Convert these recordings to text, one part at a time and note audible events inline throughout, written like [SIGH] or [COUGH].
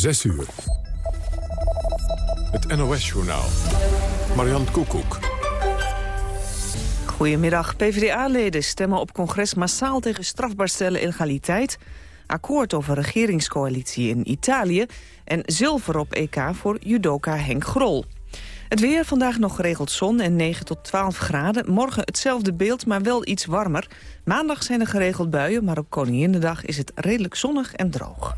6 uur. Het NOS-journaal. Marian Koekoek. Goedemiddag. PvdA-leden stemmen op congres massaal tegen strafbaar stellen illegaliteit... akkoord over regeringscoalitie in Italië... en zilver op EK voor judoka Henk Grol. Het weer, vandaag nog geregeld zon en 9 tot 12 graden. Morgen hetzelfde beeld, maar wel iets warmer. Maandag zijn er geregeld buien, maar op Koninginnedag is het redelijk zonnig en droog.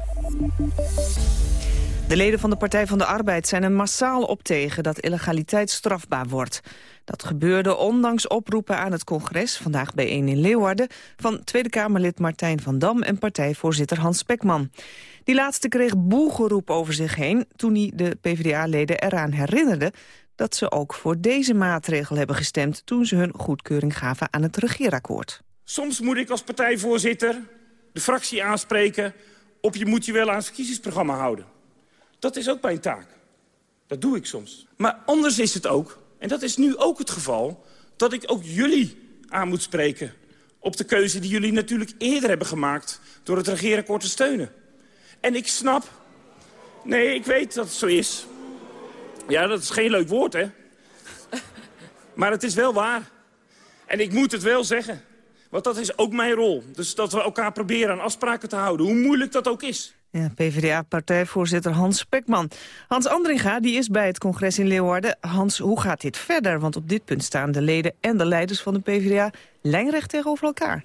De leden van de Partij van de Arbeid zijn er massaal op tegen dat illegaliteit strafbaar wordt. Dat gebeurde ondanks oproepen aan het congres, vandaag bijeen in Leeuwarden, van Tweede Kamerlid Martijn van Dam en partijvoorzitter Hans Spekman. Die laatste kreeg boelgeroep over zich heen toen hij de PvdA-leden eraan herinnerde dat ze ook voor deze maatregel hebben gestemd... toen ze hun goedkeuring gaven aan het regeerakkoord. Soms moet ik als partijvoorzitter de fractie aanspreken... op je moet je wel aan het verkiezingsprogramma houden. Dat is ook mijn taak. Dat doe ik soms. Maar anders is het ook, en dat is nu ook het geval... dat ik ook jullie aan moet spreken op de keuze die jullie natuurlijk eerder hebben gemaakt... door het regeerakkoord te steunen. En ik snap... Nee, ik weet dat het zo is. Ja, dat is geen leuk woord, hè? Maar het is wel waar. En ik moet het wel zeggen. Want dat is ook mijn rol. Dus dat we elkaar proberen aan afspraken te houden. Hoe moeilijk dat ook is. Ja, PvdA-partijvoorzitter Hans Spekman. Hans Andringa die is bij het congres in Leeuwarden. Hans, hoe gaat dit verder? Want op dit punt staan de leden en de leiders van de PvdA... lijnrecht tegenover elkaar.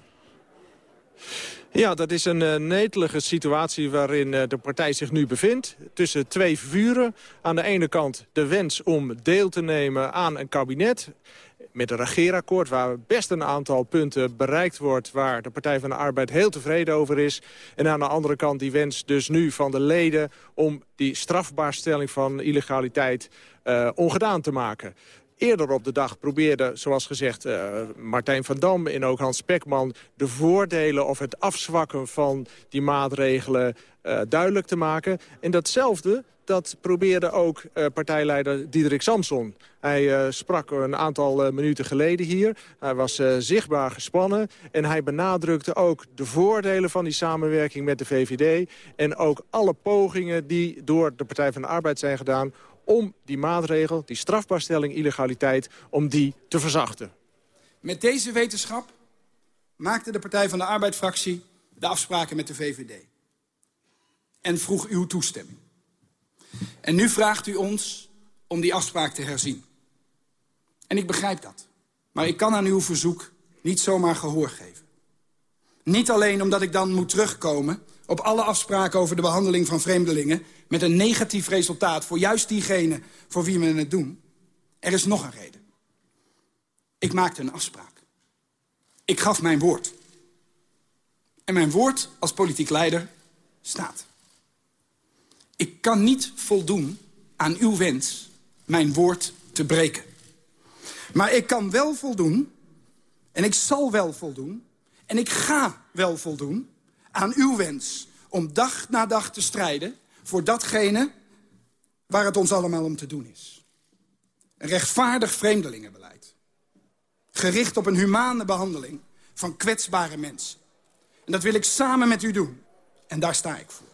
Ja, dat is een uh, netelige situatie waarin uh, de partij zich nu bevindt. Tussen twee vuren. Aan de ene kant de wens om deel te nemen aan een kabinet met een regeerakkoord waar best een aantal punten bereikt wordt... waar de Partij van de Arbeid heel tevreden over is. En aan de andere kant die wens dus nu van de leden... om die strafbaarstelling van illegaliteit uh, ongedaan te maken. Eerder op de dag probeerde, zoals gezegd, uh, Martijn van Dam en ook Hans Spekman... de voordelen of het afzwakken van die maatregelen uh, duidelijk te maken. En datzelfde, dat probeerde ook uh, partijleider Diederik Samson. Hij sprak een aantal minuten geleden hier. Hij was zichtbaar gespannen. En hij benadrukte ook de voordelen van die samenwerking met de VVD. En ook alle pogingen die door de Partij van de Arbeid zijn gedaan om die maatregel, die strafbaarstelling illegaliteit, om die te verzachten. Met deze wetenschap maakte de Partij van de Arbeid-fractie de afspraken met de VVD. En vroeg uw toestemming. En nu vraagt u ons om die afspraak te herzien. En ik begrijp dat. Maar ik kan aan uw verzoek niet zomaar gehoor geven. Niet alleen omdat ik dan moet terugkomen op alle afspraken over de behandeling van vreemdelingen... met een negatief resultaat voor juist diegenen voor wie we het doen. Er is nog een reden. Ik maakte een afspraak. Ik gaf mijn woord. En mijn woord als politiek leider staat. Ik kan niet voldoen aan uw wens mijn woord te breken. Maar ik kan wel voldoen, en ik zal wel voldoen... en ik ga wel voldoen aan uw wens om dag na dag te strijden... voor datgene waar het ons allemaal om te doen is. Een rechtvaardig vreemdelingenbeleid. Gericht op een humane behandeling van kwetsbare mensen. En dat wil ik samen met u doen. En daar sta ik voor.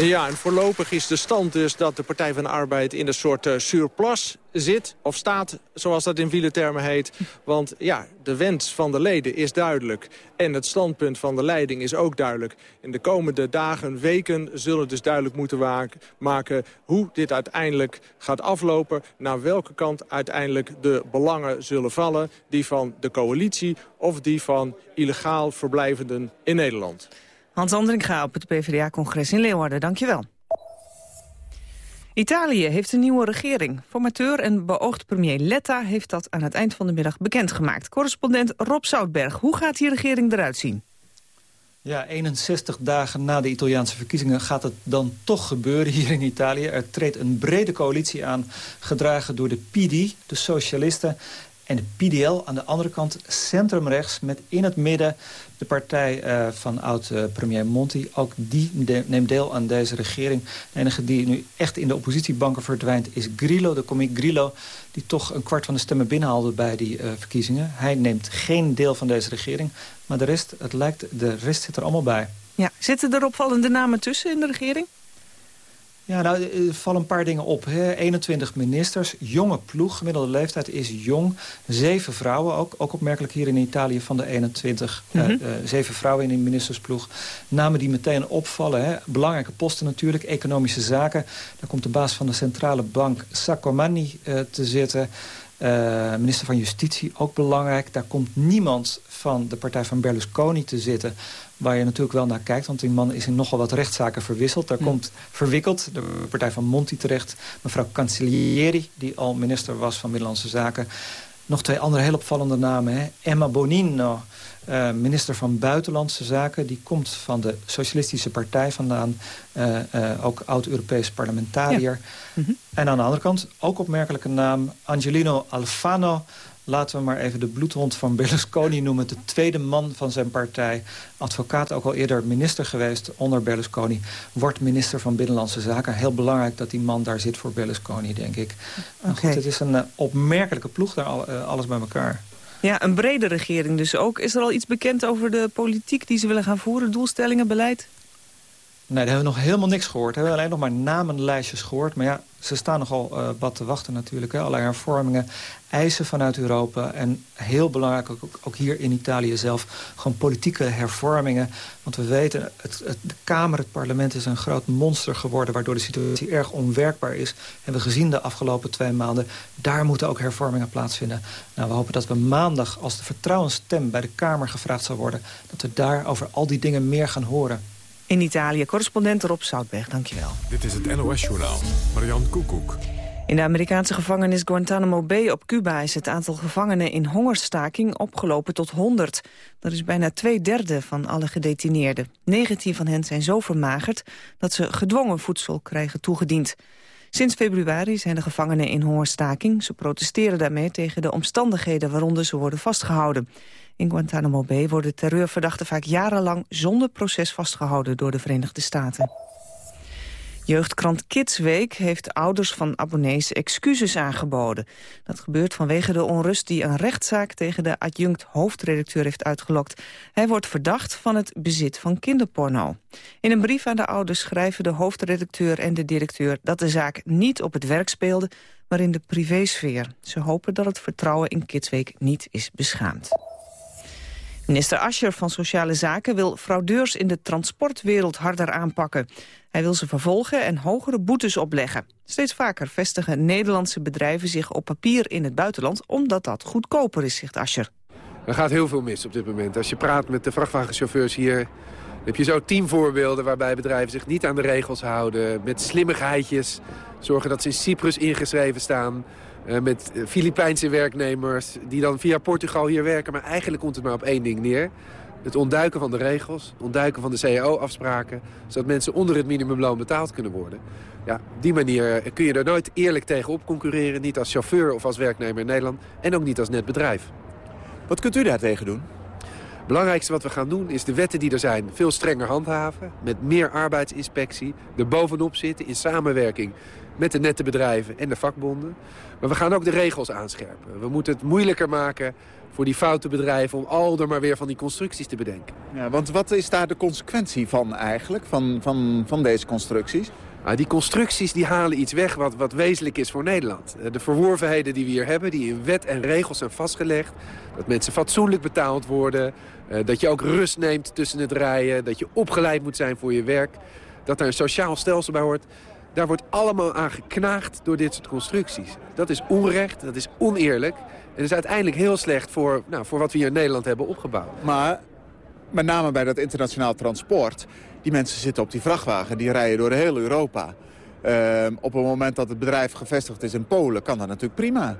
Ja, en voorlopig is de stand dus dat de Partij van de Arbeid in een soort uh, surplus zit, of staat, zoals dat in wielertermen heet. Want ja, de wens van de leden is duidelijk. En het standpunt van de leiding is ook duidelijk. In de komende dagen, weken zullen dus duidelijk moeten maken... hoe dit uiteindelijk gaat aflopen. Naar welke kant uiteindelijk de belangen zullen vallen. Die van de coalitie of die van illegaal verblijvenden in Nederland. Hans Andringa op het PvdA-congres in Leeuwarden. Dankjewel. Italië heeft een nieuwe regering. Formateur en beoogd premier Letta heeft dat aan het eind van de middag bekendgemaakt. Correspondent Rob Zoutberg, hoe gaat die regering eruit zien? Ja, 61 dagen na de Italiaanse verkiezingen gaat het dan toch gebeuren hier in Italië. Er treedt een brede coalitie aan, gedragen door de PD, de socialisten... en de PDL aan de andere kant centrumrechts met in het midden de partij uh, van oud-premier Monti, ook die neemt deel aan deze regering. De enige die nu echt in de oppositiebanken verdwijnt is Grillo, de komiek Grillo... die toch een kwart van de stemmen binnenhaalde bij die uh, verkiezingen. Hij neemt geen deel van deze regering, maar de rest, het lijkt, de rest zit er allemaal bij. Ja, zitten er opvallende namen tussen in de regering? Ja, nou, er vallen een paar dingen op. Hè. 21 ministers, jonge ploeg, gemiddelde leeftijd is jong. Zeven vrouwen, ook, ook opmerkelijk hier in Italië van de 21. Mm -hmm. uh, uh, zeven vrouwen in de ministersploeg. Namen die meteen opvallen. Hè. Belangrijke posten natuurlijk, economische zaken. Daar komt de baas van de centrale bank Saccomanni uh, te zitten. Uh, minister van Justitie, ook belangrijk. Daar komt niemand van de partij van Berlusconi te zitten... waar je natuurlijk wel naar kijkt. Want die man is in nogal wat rechtszaken verwisseld. Daar komt verwikkeld de partij van Monti terecht. Mevrouw Cancellieri, die al minister was van Middellandse Zaken. Nog twee andere heel opvallende namen. Hè? Emma Bonino, uh, minister van Buitenlandse Zaken. Die komt van de Socialistische Partij vandaan. Uh, uh, ook oud-Europees parlementariër. Ja. Mm -hmm. En aan de andere kant, ook opmerkelijke naam... Angelino Alfano. Laten we maar even de bloedhond van Berlusconi noemen. De tweede man van zijn partij. Advocaat, ook al eerder minister geweest onder Berlusconi. Wordt minister van Binnenlandse Zaken. Heel belangrijk dat die man daar zit voor Berlusconi, denk ik. Okay. Goed, het is een opmerkelijke ploeg daar al, alles bij elkaar. Ja, een brede regering dus ook. Is er al iets bekend over de politiek die ze willen gaan voeren? Doelstellingen, beleid? Nee, daar hebben we nog helemaal niks gehoord. We hebben alleen nog maar namenlijstjes gehoord. Maar ja, ze staan nogal uh, wat te wachten natuurlijk. Hè. Allerlei hervormingen, eisen vanuit Europa. En heel belangrijk, ook, ook hier in Italië zelf, gewoon politieke hervormingen. Want we weten, het, het, de Kamer, het parlement is een groot monster geworden... waardoor de situatie erg onwerkbaar is. Hebben we gezien de afgelopen twee maanden. Daar moeten ook hervormingen plaatsvinden. Nou, we hopen dat we maandag, als de vertrouwensstem bij de Kamer gevraagd zal worden... dat we daar over al die dingen meer gaan horen. In Italië, correspondent Rob Zoutberg, dankjewel. Dit is het NOS-journaal, Marian Koekoek. In de Amerikaanse gevangenis Guantanamo Bay op Cuba... is het aantal gevangenen in hongerstaking opgelopen tot 100. Dat is bijna twee derde van alle gedetineerden. 19 van hen zijn zo vermagerd dat ze gedwongen voedsel krijgen toegediend. Sinds februari zijn de gevangenen in hongerstaking. Ze protesteren daarmee tegen de omstandigheden waaronder ze worden vastgehouden. In Guantanamo Bay worden terreurverdachten vaak jarenlang zonder proces vastgehouden door de Verenigde Staten. Jeugdkrant Kids Week heeft ouders van abonnees excuses aangeboden. Dat gebeurt vanwege de onrust die een rechtszaak tegen de adjunct hoofdredacteur heeft uitgelokt. Hij wordt verdacht van het bezit van kinderporno. In een brief aan de ouders schrijven de hoofdredacteur en de directeur dat de zaak niet op het werk speelde, maar in de privésfeer. Ze hopen dat het vertrouwen in Kids Week niet is beschaamd. Minister Ascher van Sociale Zaken wil fraudeurs in de transportwereld harder aanpakken. Hij wil ze vervolgen en hogere boetes opleggen. Steeds vaker vestigen Nederlandse bedrijven zich op papier in het buitenland... omdat dat goedkoper is, zegt Ascher. Er gaat heel veel mis op dit moment. Als je praat met de vrachtwagenchauffeurs hier... heb je zo tien voorbeelden waarbij bedrijven zich niet aan de regels houden... met slimmigheidjes, zorgen dat ze in Cyprus ingeschreven staan... Uh, met Filipijnse werknemers die dan via Portugal hier werken. Maar eigenlijk komt het maar op één ding neer. Het ontduiken van de regels, het ontduiken van de cao-afspraken... zodat mensen onder het minimumloon betaald kunnen worden. Ja, op die manier kun je er nooit eerlijk tegenop concurreren. Niet als chauffeur of als werknemer in Nederland. En ook niet als net bedrijf. Wat kunt u daartegen doen? Het belangrijkste wat we gaan doen is de wetten die er zijn veel strenger handhaven. Met meer arbeidsinspectie, er bovenop zitten in samenwerking met de nette bedrijven en de vakbonden. Maar we gaan ook de regels aanscherpen. We moeten het moeilijker maken voor die foute bedrijven... om al er maar weer van die constructies te bedenken. Ja, want wat is daar de consequentie van eigenlijk, van, van, van deze constructies? Nou, die constructies die halen iets weg wat, wat wezenlijk is voor Nederland. De verworvenheden die we hier hebben, die in wet en regels zijn vastgelegd... dat mensen fatsoenlijk betaald worden... dat je ook rust neemt tussen het rijden... dat je opgeleid moet zijn voor je werk... dat er een sociaal stelsel bij hoort... Daar wordt allemaal aan geknaagd door dit soort constructies. Dat is onrecht, dat is oneerlijk. En is uiteindelijk heel slecht voor, nou, voor wat we hier in Nederland hebben opgebouwd. Maar met name bij dat internationaal transport... die mensen zitten op die vrachtwagen, die rijden door heel Europa. Uh, op het moment dat het bedrijf gevestigd is in Polen, kan dat natuurlijk prima.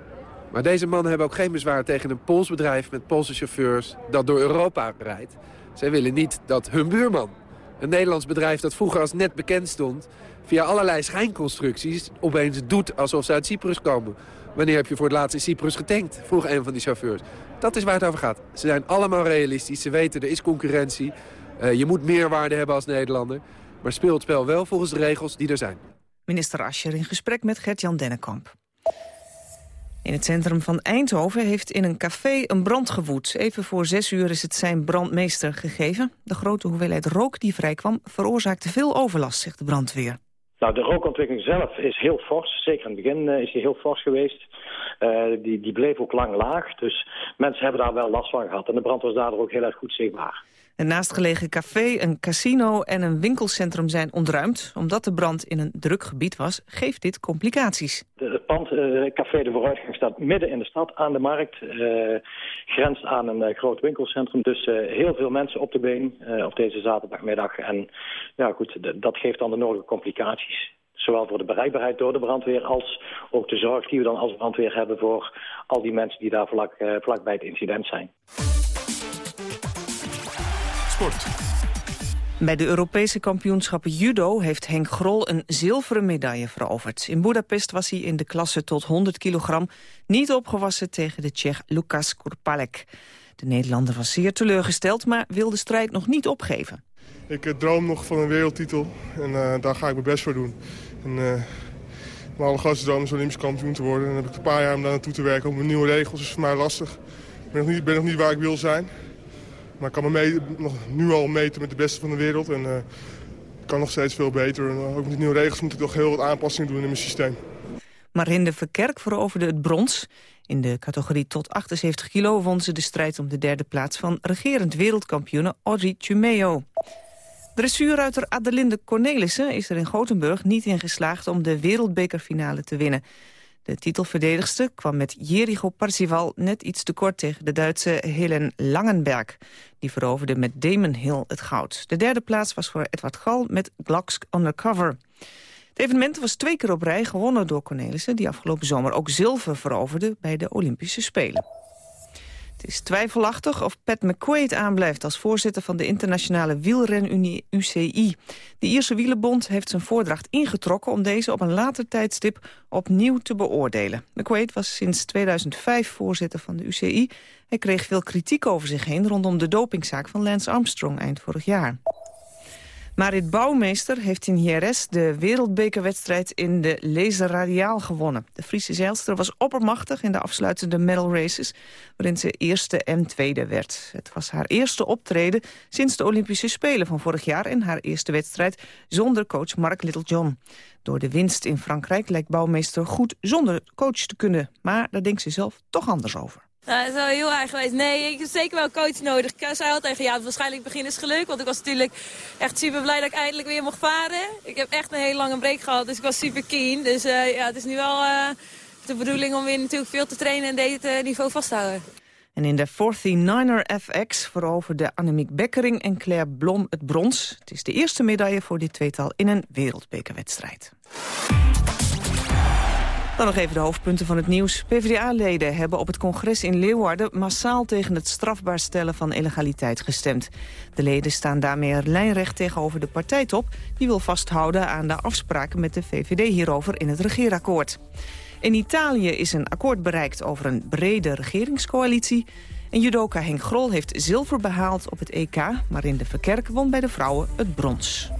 Maar deze mannen hebben ook geen bezwaar tegen een Pools bedrijf... met Poolse chauffeurs dat door Europa rijdt. Zij willen niet dat hun buurman, een Nederlands bedrijf dat vroeger als net bekend stond via allerlei schijnconstructies opeens doet alsof ze uit Cyprus komen. Wanneer heb je voor het laatst in Cyprus getankt? Vroeg een van die chauffeurs. Dat is waar het over gaat. Ze zijn allemaal realistisch. Ze weten er is concurrentie. Uh, je moet meerwaarde hebben als Nederlander. Maar speel het spel wel volgens de regels die er zijn. Minister Ascher in gesprek met Gert-Jan Dennekamp. In het centrum van Eindhoven heeft in een café een brand gewoed. Even voor zes uur is het zijn brandmeester gegeven. De grote hoeveelheid rook die vrijkwam veroorzaakte veel overlast, zegt de brandweer. Nou, de rookontwikkeling zelf is heel fors. Zeker in het begin uh, is die heel fors geweest. Uh, die, die bleef ook lang laag. Dus mensen hebben daar wel last van gehad. En de brand was daardoor ook heel erg goed zichtbaar. Een naastgelegen café, een casino en een winkelcentrum zijn ontruimd. Omdat de brand in een druk gebied was, geeft dit complicaties. Het pand, uh, Café de Vooruitgang, staat midden in de stad aan de markt. Uh, grenst aan een uh, groot winkelcentrum. Dus heel veel mensen op de been op deze zaterdagmiddag. En ja, goed, dat geeft dan de nodige complicaties. Zowel voor de bereikbaarheid door de brandweer als ook de zorg die we dan als brandweer hebben voor al die mensen die daar vlak, vlak bij het incident zijn. Sport. Bij de Europese kampioenschappen judo heeft Henk Grol een zilveren medaille veroverd. In Budapest was hij in de klasse tot 100 kilogram niet opgewassen tegen de Tsjech Lukas Kurpalek. De Nederlander was zeer teleurgesteld, maar wil de strijd nog niet opgeven. Ik uh, droom nog van een wereldtitel en uh, daar ga ik mijn best voor doen. En, uh, mijn allergrootste droom is Olympisch kampioen te worden. En dan heb ik een paar jaar om daar naartoe te werken. Op nieuwe regels is voor mij lastig. Ik ben nog niet, ben nog niet waar ik wil zijn. Maar ik kan me mee, nog, nu al meten met de beste van de wereld. En uh, kan nog steeds veel beter. En ook met de nieuwe regels moet ik nog heel wat aanpassingen doen in mijn systeem. Marinde Verkerk veroverde het brons. In de categorie tot 78 kilo won ze de strijd om de derde plaats... van regerend wereldkampioene Audrey Chumeo. Dressuurruiter Adelinde Cornelissen is er in Gothenburg niet in geslaagd... om de wereldbekerfinale te winnen. De titelverdedigster kwam met Jericho Parsival net iets te kort tegen de Duitse Helen Langenberg. Die veroverde met Damon Hill het goud. De derde plaats was voor Edward Gal met Glocks Undercover. Het evenement was twee keer op rij gewonnen door Cornelissen... die afgelopen zomer ook zilver veroverde bij de Olympische Spelen. Het is twijfelachtig of Pat McQuaid aanblijft als voorzitter van de internationale wielrenunie UCI. De Ierse Wielenbond heeft zijn voordracht ingetrokken om deze op een later tijdstip opnieuw te beoordelen. McQuaid was sinds 2005 voorzitter van de UCI. Hij kreeg veel kritiek over zich heen rondom de dopingzaak van Lance Armstrong eind vorig jaar. Marit Bouwmeester heeft in Jerez de wereldbekerwedstrijd in de laser radiaal gewonnen. De Friese zeilster was oppermachtig in de afsluitende medal races, waarin ze eerste en tweede werd. Het was haar eerste optreden sinds de Olympische Spelen van vorig jaar en haar eerste wedstrijd zonder coach Mark Littlejohn. Door de winst in Frankrijk lijkt Bouwmeester goed zonder coach te kunnen, maar daar denkt ze zelf toch anders over. Nou, dat is wel heel geweest. Nee, ik heb zeker wel coach nodig. Ik zei altijd tegen ja, waarschijnlijk begin is geluk. Want ik was natuurlijk echt super blij dat ik eindelijk weer mocht varen. Ik heb echt een hele lange break gehad, dus ik was super keen. Dus uh, ja, het is nu wel uh, de bedoeling om weer natuurlijk veel te trainen en dit uh, niveau vast te houden. En in de 49er FX veroverde Annemiek Bekkering en Claire Blom het brons. Het is de eerste medaille voor dit tweetal in een wereldbekerwedstrijd. Dan nog even de hoofdpunten van het nieuws. PvdA-leden hebben op het congres in Leeuwarden... massaal tegen het strafbaar stellen van illegaliteit gestemd. De leden staan daarmee lijnrecht tegenover de partijtop... die wil vasthouden aan de afspraken met de VVD hierover in het regeerakkoord. In Italië is een akkoord bereikt over een brede regeringscoalitie... En judoka Henk Grol heeft zilver behaald op het EK... maar in de Verkerk won bij de vrouwen het brons.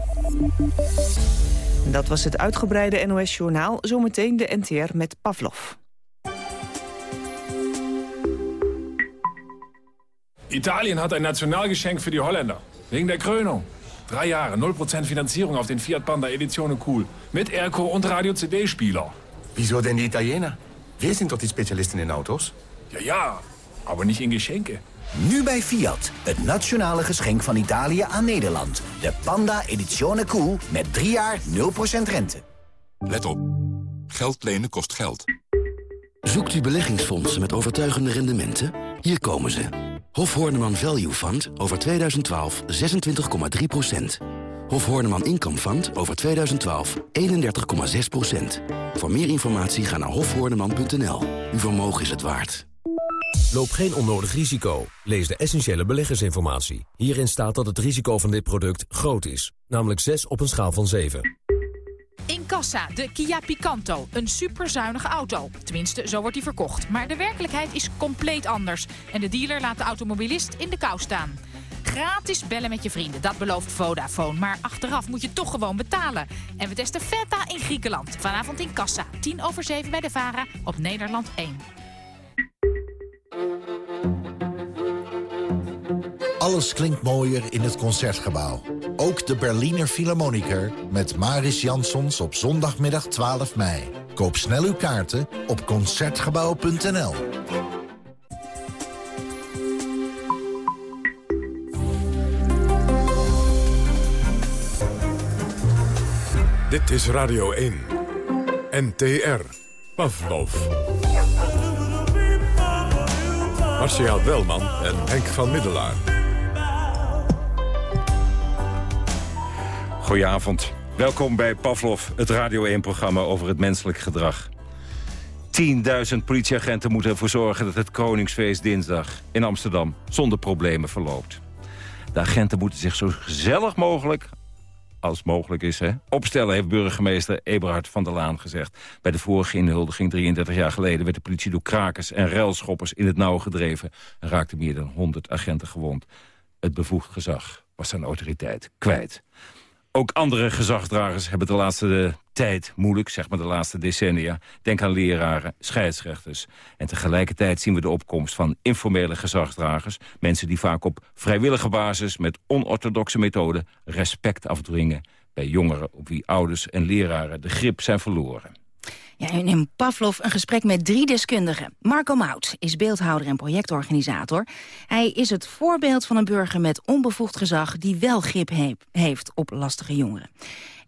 Dat was het uitgebreide NOS-journaal. Zometeen de NTR met Pavlov. Italien hat ein Nationalgeschenk für die Holländer. Wegen der Krönung. Drei Jahre, 0% Finanzierung auf den Fiat Panda Edizione Cool. Mit Airco und Radio-CD-Spieler. Wieso denn die Italiener? Wir sind doch die Spezialisten in Autos. Ja, ja, aber nicht in Geschenke. Nu bij Fiat, het nationale geschenk van Italië aan Nederland. De Panda Edizione Cool met 3 jaar 0% rente. Let op. Geld lenen kost geld. Zoekt u beleggingsfondsen met overtuigende rendementen? Hier komen ze. Hof Horneman Value Fund over 2012 26,3% Hof Horneman Income Fund over 2012 31,6% Voor meer informatie ga naar hofhoorneman.nl. Uw vermogen is het waard. Loop geen onnodig risico. Lees de essentiële beleggersinformatie. Hierin staat dat het risico van dit product groot is. Namelijk 6 op een schaal van 7. In kassa, de Kia Picanto. Een superzuinige auto. Tenminste, zo wordt die verkocht. Maar de werkelijkheid is compleet anders. En de dealer laat de automobilist in de kou staan. gratis bellen met je vrienden. Dat belooft Vodafone. Maar achteraf moet je toch gewoon betalen. En we testen Feta in Griekenland. Vanavond in Kassa. 10 over 7 bij de VARA op Nederland 1. Alles klinkt mooier in het Concertgebouw. Ook de Berliner Philharmoniker met Maris Jansons op zondagmiddag 12 mei. Koop snel uw kaarten op Concertgebouw.nl. Dit is Radio 1. NTR. Pavlov. Marcia Welman en Henk van Middelaar. Goedenavond. Welkom bij Pavlov, het Radio 1-programma over het menselijk gedrag. 10.000 politieagenten moeten ervoor zorgen dat het Koningsfeest dinsdag in Amsterdam zonder problemen verloopt. De agenten moeten zich zo gezellig mogelijk als mogelijk is, hè, opstellen, heeft burgemeester Eberhard van der Laan gezegd. Bij de vorige inhuldiging, 33 jaar geleden, werd de politie door krakers en ruilschoppers in het nauw gedreven en raakte meer dan 100 agenten gewond. Het bevoegd gezag was zijn autoriteit kwijt. Ook andere gezagdragers hebben de laatste tijd moeilijk, zeg maar de laatste decennia. Denk aan leraren, scheidsrechters. En tegelijkertijd zien we de opkomst van informele gezagdragers. Mensen die vaak op vrijwillige basis met onorthodoxe methoden respect afdwingen bij jongeren op wie ouders en leraren de grip zijn verloren. Ja, en in Pavlov een gesprek met drie deskundigen. Marco Mout is beeldhouder en projectorganisator. Hij is het voorbeeld van een burger met onbevoegd gezag... die wel grip heeft op lastige jongeren.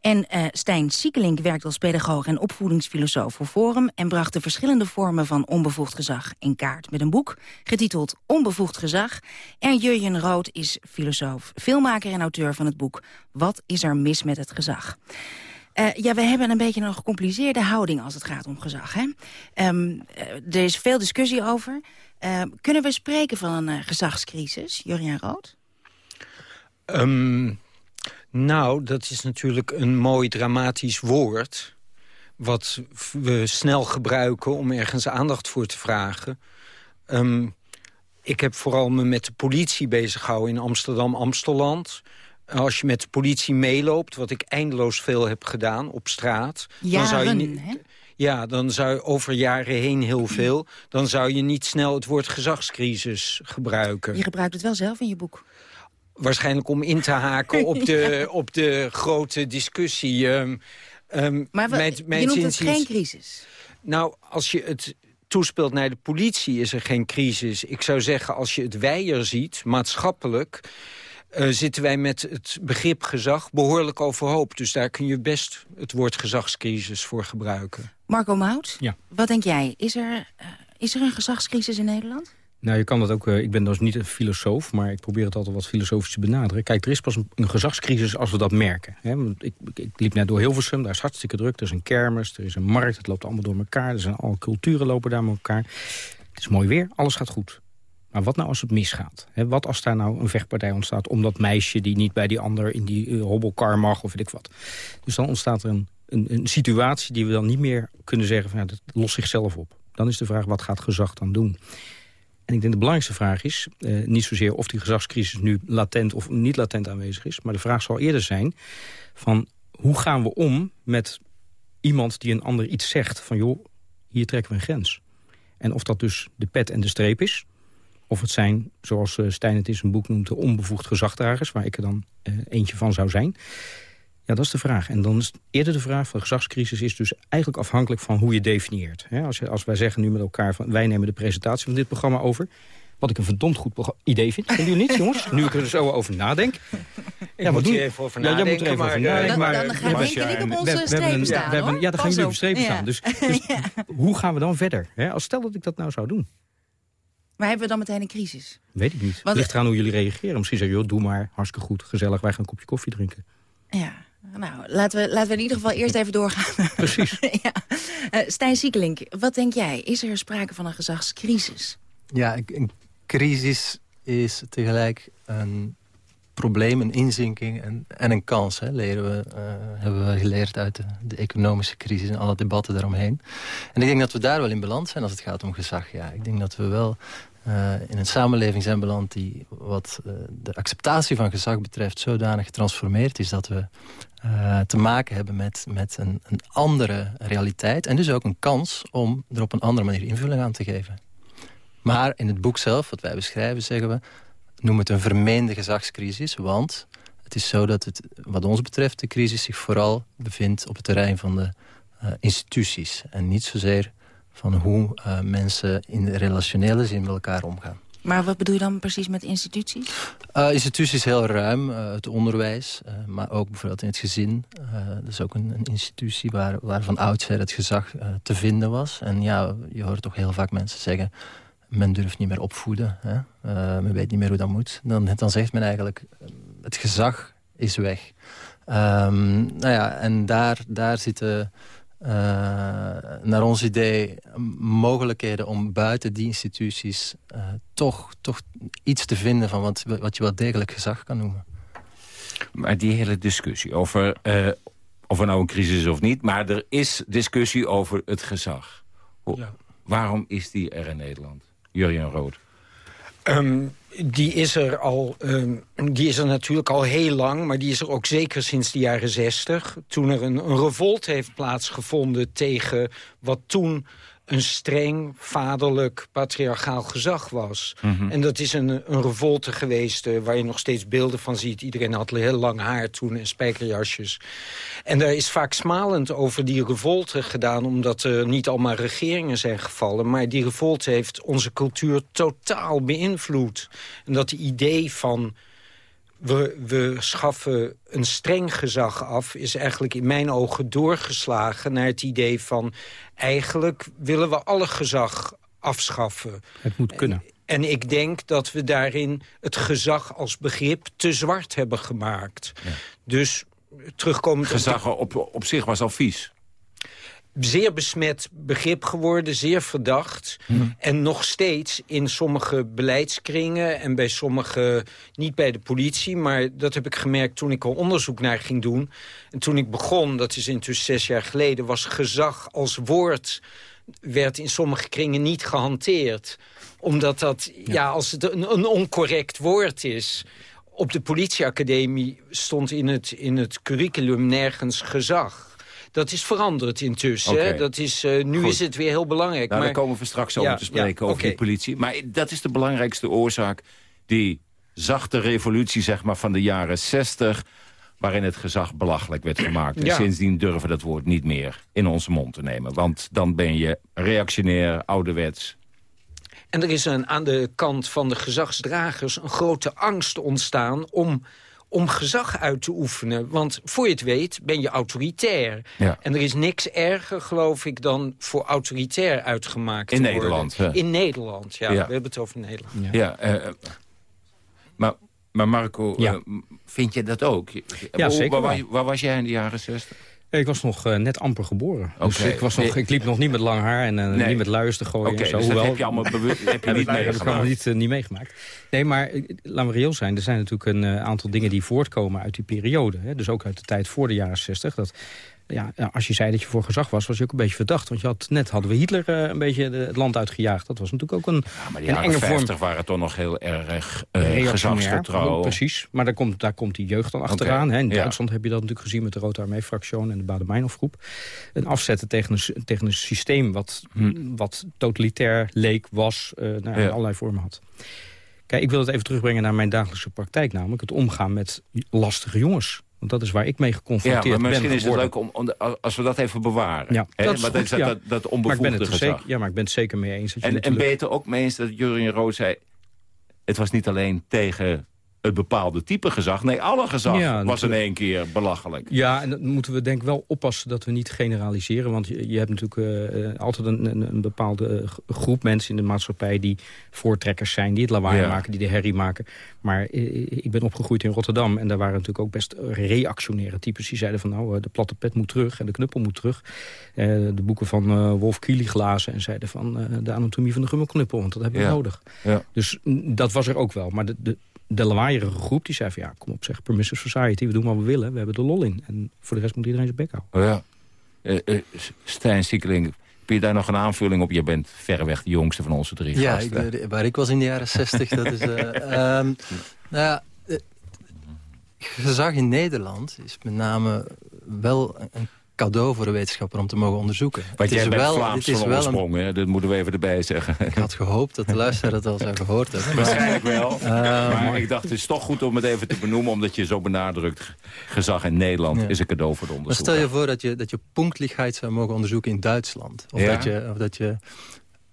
En uh, Stijn Siekelink werkt als pedagoog en opvoedingsfilosoof voor Forum... en bracht de verschillende vormen van onbevoegd gezag in kaart met een boek... getiteld Onbevoegd gezag. En Jurjen Rood is filosoof, filmmaker en auteur van het boek... Wat is er mis met het gezag? Uh, ja, we hebben een beetje een gecompliceerde houding als het gaat om gezag. Hè? Um, er is veel discussie over. Uh, kunnen we spreken van een gezagscrisis, Jurjen Rood? Um, nou, dat is natuurlijk een mooi dramatisch woord... wat we snel gebruiken om ergens aandacht voor te vragen. Um, ik heb vooral me met de politie bezig gehouden in Amsterdam-Amsteland als je met de politie meeloopt, wat ik eindeloos veel heb gedaan op straat... Jaren, dan zou je niet, hè? Ja, dan zou je over jaren heen heel veel... dan zou je niet snel het woord gezagscrisis gebruiken. Je gebruikt het wel zelf in je boek. Waarschijnlijk om in te haken op, de, [LAUGHS] op de grote discussie. Um, um, maar we, mijn, mijn je noemt het geen crisis. Nou, als je het toespeelt naar de politie is er geen crisis. Ik zou zeggen, als je het weier ziet, maatschappelijk... Uh, zitten wij met het begrip gezag behoorlijk overhoop. Dus daar kun je best het woord gezagscrisis voor gebruiken. Marco Mout, ja. wat denk jij? Is er, uh, is er een gezagscrisis in Nederland? Nou, je kan dat ook. Uh, ik ben dus niet een filosoof, maar ik probeer het altijd wat filosofisch te benaderen. Kijk, er is pas een, gezagscrisis als we dat merken. Hè? Want ik, ik, liep net door Hilversum, daar is hartstikke druk. Er is een kermis, er is een markt, het loopt allemaal door elkaar. Er zijn alle culturen lopen daar met elkaar. Het is mooi weer, alles gaat goed. Maar wat nou als het misgaat? He, wat als daar nou een vechtpartij ontstaat... om dat meisje die niet bij die ander in die uh, hobbelkar mag of weet ik wat. Dus dan ontstaat er een, een, een, situatie die we dan niet meer kunnen zeggen... van ja, dat lost zichzelf op. Dan is de vraag, wat gaat gezag dan doen? En ik denk de belangrijkste vraag is... Uh, niet zozeer of die gezagscrisis nu latent of niet latent aanwezig is... maar de vraag zal eerder zijn van hoe gaan we om met iemand die een ander iets zegt... van joh, hier trekken we een grens. En of dat dus de pet en de streep is... Of het zijn, zoals Stijn het in zijn boek noemt... de onbevoegd gezagdragers, waar ik er dan uh, eentje van zou zijn. Ja, dat is de vraag. En dan is eerder de vraag van de gezagscrisis... is dus eigenlijk afhankelijk van hoe je definieert. He, als, je, als wij zeggen nu met elkaar... van wij nemen de presentatie van dit programma over... wat ik een verdomd goed idee vind. Vinden jullie niet, [LAUGHS] jongens? Nu ik er zo over nadenk. Ik ja, moet hier even over nadenken. Ja, jij moet er even maar, over nadenken. Dan, Maar, dan gaan Henk en ik op onze strepen staan, we hebben, Ja, dan gaan jullie op strepen ja. staan. Dus, [LAUGHS] dus ja. hoe gaan we dan verder? He, als stel dat ik dat nou zou doen. Maar hebben we dan meteen een crisis? Weet ik niet. Het ligt eraan hoe jullie reageren. Misschien zeggen joh, doe maar, hartstikke goed, gezellig. Wij gaan een kopje koffie drinken. Ja, nou, laten we, laten we in ieder geval eerst even doorgaan. [LAUGHS] Precies. ja. uh, Stijn Siekelink, wat denk jij? Is er sprake van een gezagscrisis? Ja, een crisis is tegelijk een probleem, een inzinking en, en een kans. Hè, leren we, uh, hebben we geleerd uit de, de, economische crisis en alle debatten daaromheen. En ik denk dat we daar wel in balans zijn als het gaat om gezag. Ja, ik denk dat we wel in een samenleving zijn beland... die wat de acceptatie van gezag betreft zodanig getransformeerd is... dat we te maken hebben met, met een, een andere realiteit. En dus ook een kans om er op een andere manier invulling aan te geven. Maar in het boek zelf, wat wij beschrijven, zeggen we... noem het een vermeende gezagscrisis, want het is zo dat het, wat ons betreft, de crisis zich vooral bevindt op het terrein van de instituties. En niet zozeer van hoe uh, mensen in de relationele zin met elkaar omgaan. Maar wat bedoel je dan precies met instituties? Uh, instituties heel ruim. Uh, het onderwijs, uh, maar ook bijvoorbeeld in het gezin. dat is ook een, een, institutie waar, waar van oudsher het gezag te vinden was. En ja, je hoort toch heel vaak mensen zeggen... men durft niet meer opvoeden. Hè? men weet niet meer hoe dat moet. Dan, dan zegt men eigenlijk het gezag is weg. Um, nou ja, en daar, daar zitten, uh, naar ons idee, mogelijkheden om buiten die instituties uh, toch, toch iets te vinden van wat, wat je wel degelijk gezag kan noemen. Maar die hele discussie over uh, of er nou een crisis is of niet... maar er is discussie over het gezag. ja. Waarom is die er in Nederland? Jurjen Rood. Um, die is er al, um, die is er natuurlijk al heel lang, maar die is er ook zeker sinds de jaren zestig. Toen er een, een revolt heeft plaatsgevonden tegen wat toen een streng, vaderlijk, patriarchaal gezag was. Mhm. En dat is een, een revolte geweest uh, waar je nog steeds beelden van ziet. Iedereen had heel lang haar toen en spijkerjasjes. En daar is vaak smalend over die revolte gedaan... omdat er niet allemaal regeringen zijn gevallen. Maar die revolte heeft onze cultuur totaal beïnvloed. En dat idee van we, we schaffen een streng gezag af... is eigenlijk in mijn ogen doorgeslagen naar het idee van... eigenlijk willen we alle gezag afschaffen. Het moet kunnen. En, en ik denk dat we daarin het gezag als begrip te zwart hebben gemaakt. Ja. Dus terugkomen... Gezag op, op zich was al vies zeer besmet begrip geworden, zeer verdacht. Hmm. En nog steeds in sommige beleidskringen en bij sommige, niet bij de politie... maar dat heb ik gemerkt toen ik er onderzoek naar ging doen. En toen ik begon, dat is intussen zes jaar geleden... was gezag als woord werd in sommige kringen niet gehanteerd. Omdat dat, ja, als het een, een oncorrect woord is op de politieacademie stond in het, in het curriculum nergens gezag. Dat is veranderd intussen. Okay. Dat is, uh, nu Goed. is het weer heel belangrijk. Nou, maar... Daar komen we straks over te spreken, ja, over okay. de politie. Maar dat is de belangrijkste oorzaak. Die zachte revolutie zeg maar, van de jaren 60 waarin het gezag belachelijk werd gemaakt. Ja. En sindsdien durven we dat woord niet meer in onze mond te nemen. Want dan ben je reactionair, ouderwets. En er is een, aan de kant van de gezagsdragers een grote angst ontstaan... om om gezag uit te oefenen. Want voor je het weet ben je autoritair. Ja. En er is niks erger, geloof ik, dan voor autoritair uitgemaakt In te Nederland. worden. In Nederland, ja. ja. We hebben het over Nederland. Ja, ja uh, maar, maar Marco, ja. uh, vind je dat ook? Ja, zeker waar, waar, was jij in de jaren 60? Ik was nog uh, net amper geboren. Okay. Dus ik, was nog, ik liep nog niet met lang haar en uh, nee. niet met luiers te gooien. Okay, en zo. Dus dat heb je allemaal [LAUGHS] bewust, heb je niet meegemaakt? Dat heb ik niet, uh, niet meegemaakt. Nee, maar laten we reëel zijn. Er zijn natuurlijk een aantal dingen die voortkomen uit die periode. Hè? Dus ook uit de tijd voor de jaren 60. Dat ja, als je zei dat je voor gezag was, was je ook een beetje verdacht. Want je had, net hadden we Hitler uh, een beetje het land uitgejaagd. Dat was natuurlijk ook een, ja, maar die een enge 50 vorm. waren toch nog heel erg uh, gezagsgetrouw. Precies, maar daar komt, daar komt die jeugd dan achteraan. Okay. Hè. In Duitsland ja. heb je dat natuurlijk gezien met de Rode Armee-fractie en de Baader-Meinhof-groep. Een afzetten tegen een, tegen een systeem wat, hm. wat totalitair leek, was, uh, nou, ja. allerlei vormen had. Kijk, ik wil het even terugbrengen naar mijn dagelijkse praktijk. Namelijk het omgaan met lastige jongens. Want dat is waar ik mee geconfronteerd ben. Ja, maar misschien ben is het leuk om, om, als we dat even bewaren. Ja, dat is, maar dat, dat, ja. dat, dat onbevoegde gezag. Zeker, ja, maar ik ben het zeker mee eens. Dat en, natuurlijk... en ben je het er ook mee eens dat Jurien Rood zei... het was niet alleen tegen het bepaalde type gezag. Nee, alle gezag ja, was in één keer belachelijk. Ja, en dan moeten we denk ik wel oppassen dat we niet generaliseren. Want je, je hebt natuurlijk uh, altijd een, een, een, bepaalde groep mensen in de maatschappij... die voortrekkers zijn, die het lawaai ja. maken, die de herrie maken. Maar uh, ik ben opgegroeid in Rotterdam... en daar waren natuurlijk ook best reactionaire types... die zeiden van nou, de platte pet moet terug en de knuppel moet terug. Uh, de boeken van Wolf Kiely glazen en zeiden van de anatomie van de gummelknuppel... want dat hebben we ja. nodig. Dus dat was er ook wel. Maar de, de, de lawaaierige groep die zei van ja, kom op zeg, permissive society, we doen wat we willen, we hebben de lol in. En voor de rest moet iedereen zijn bek houden. Oh ja. Uh, uh, Stijn Siekeling, Kun je daar nog een aanvulling op? Je bent verreweg de jongste van onze drie ja, gasten. Ik, waar ik was in de jaren zestig, dat is... Uh, um, [LAUGHS] nou ja, gezag in Nederland is met name wel een cadeau voor een wetenschapper om te mogen onderzoeken. Want jij is bent wel, Vlaams het is van oorsprong, hè? dat moeten we even erbij zeggen. Ik had gehoopt dat de luisteraar het al zou gehoord hebben. Maar... Waarschijnlijk wel. Uh, [LAUGHS] maar ik dacht, het is toch goed om het even te benoemen... omdat je zo benadrukt, gezag in Nederland Ja. is een cadeau voor de Maar onderzoek. stel je voor dat je, dat je punktlichheid zou mogen onderzoeken in Duitsland. Of, Ja. dat, je, of dat je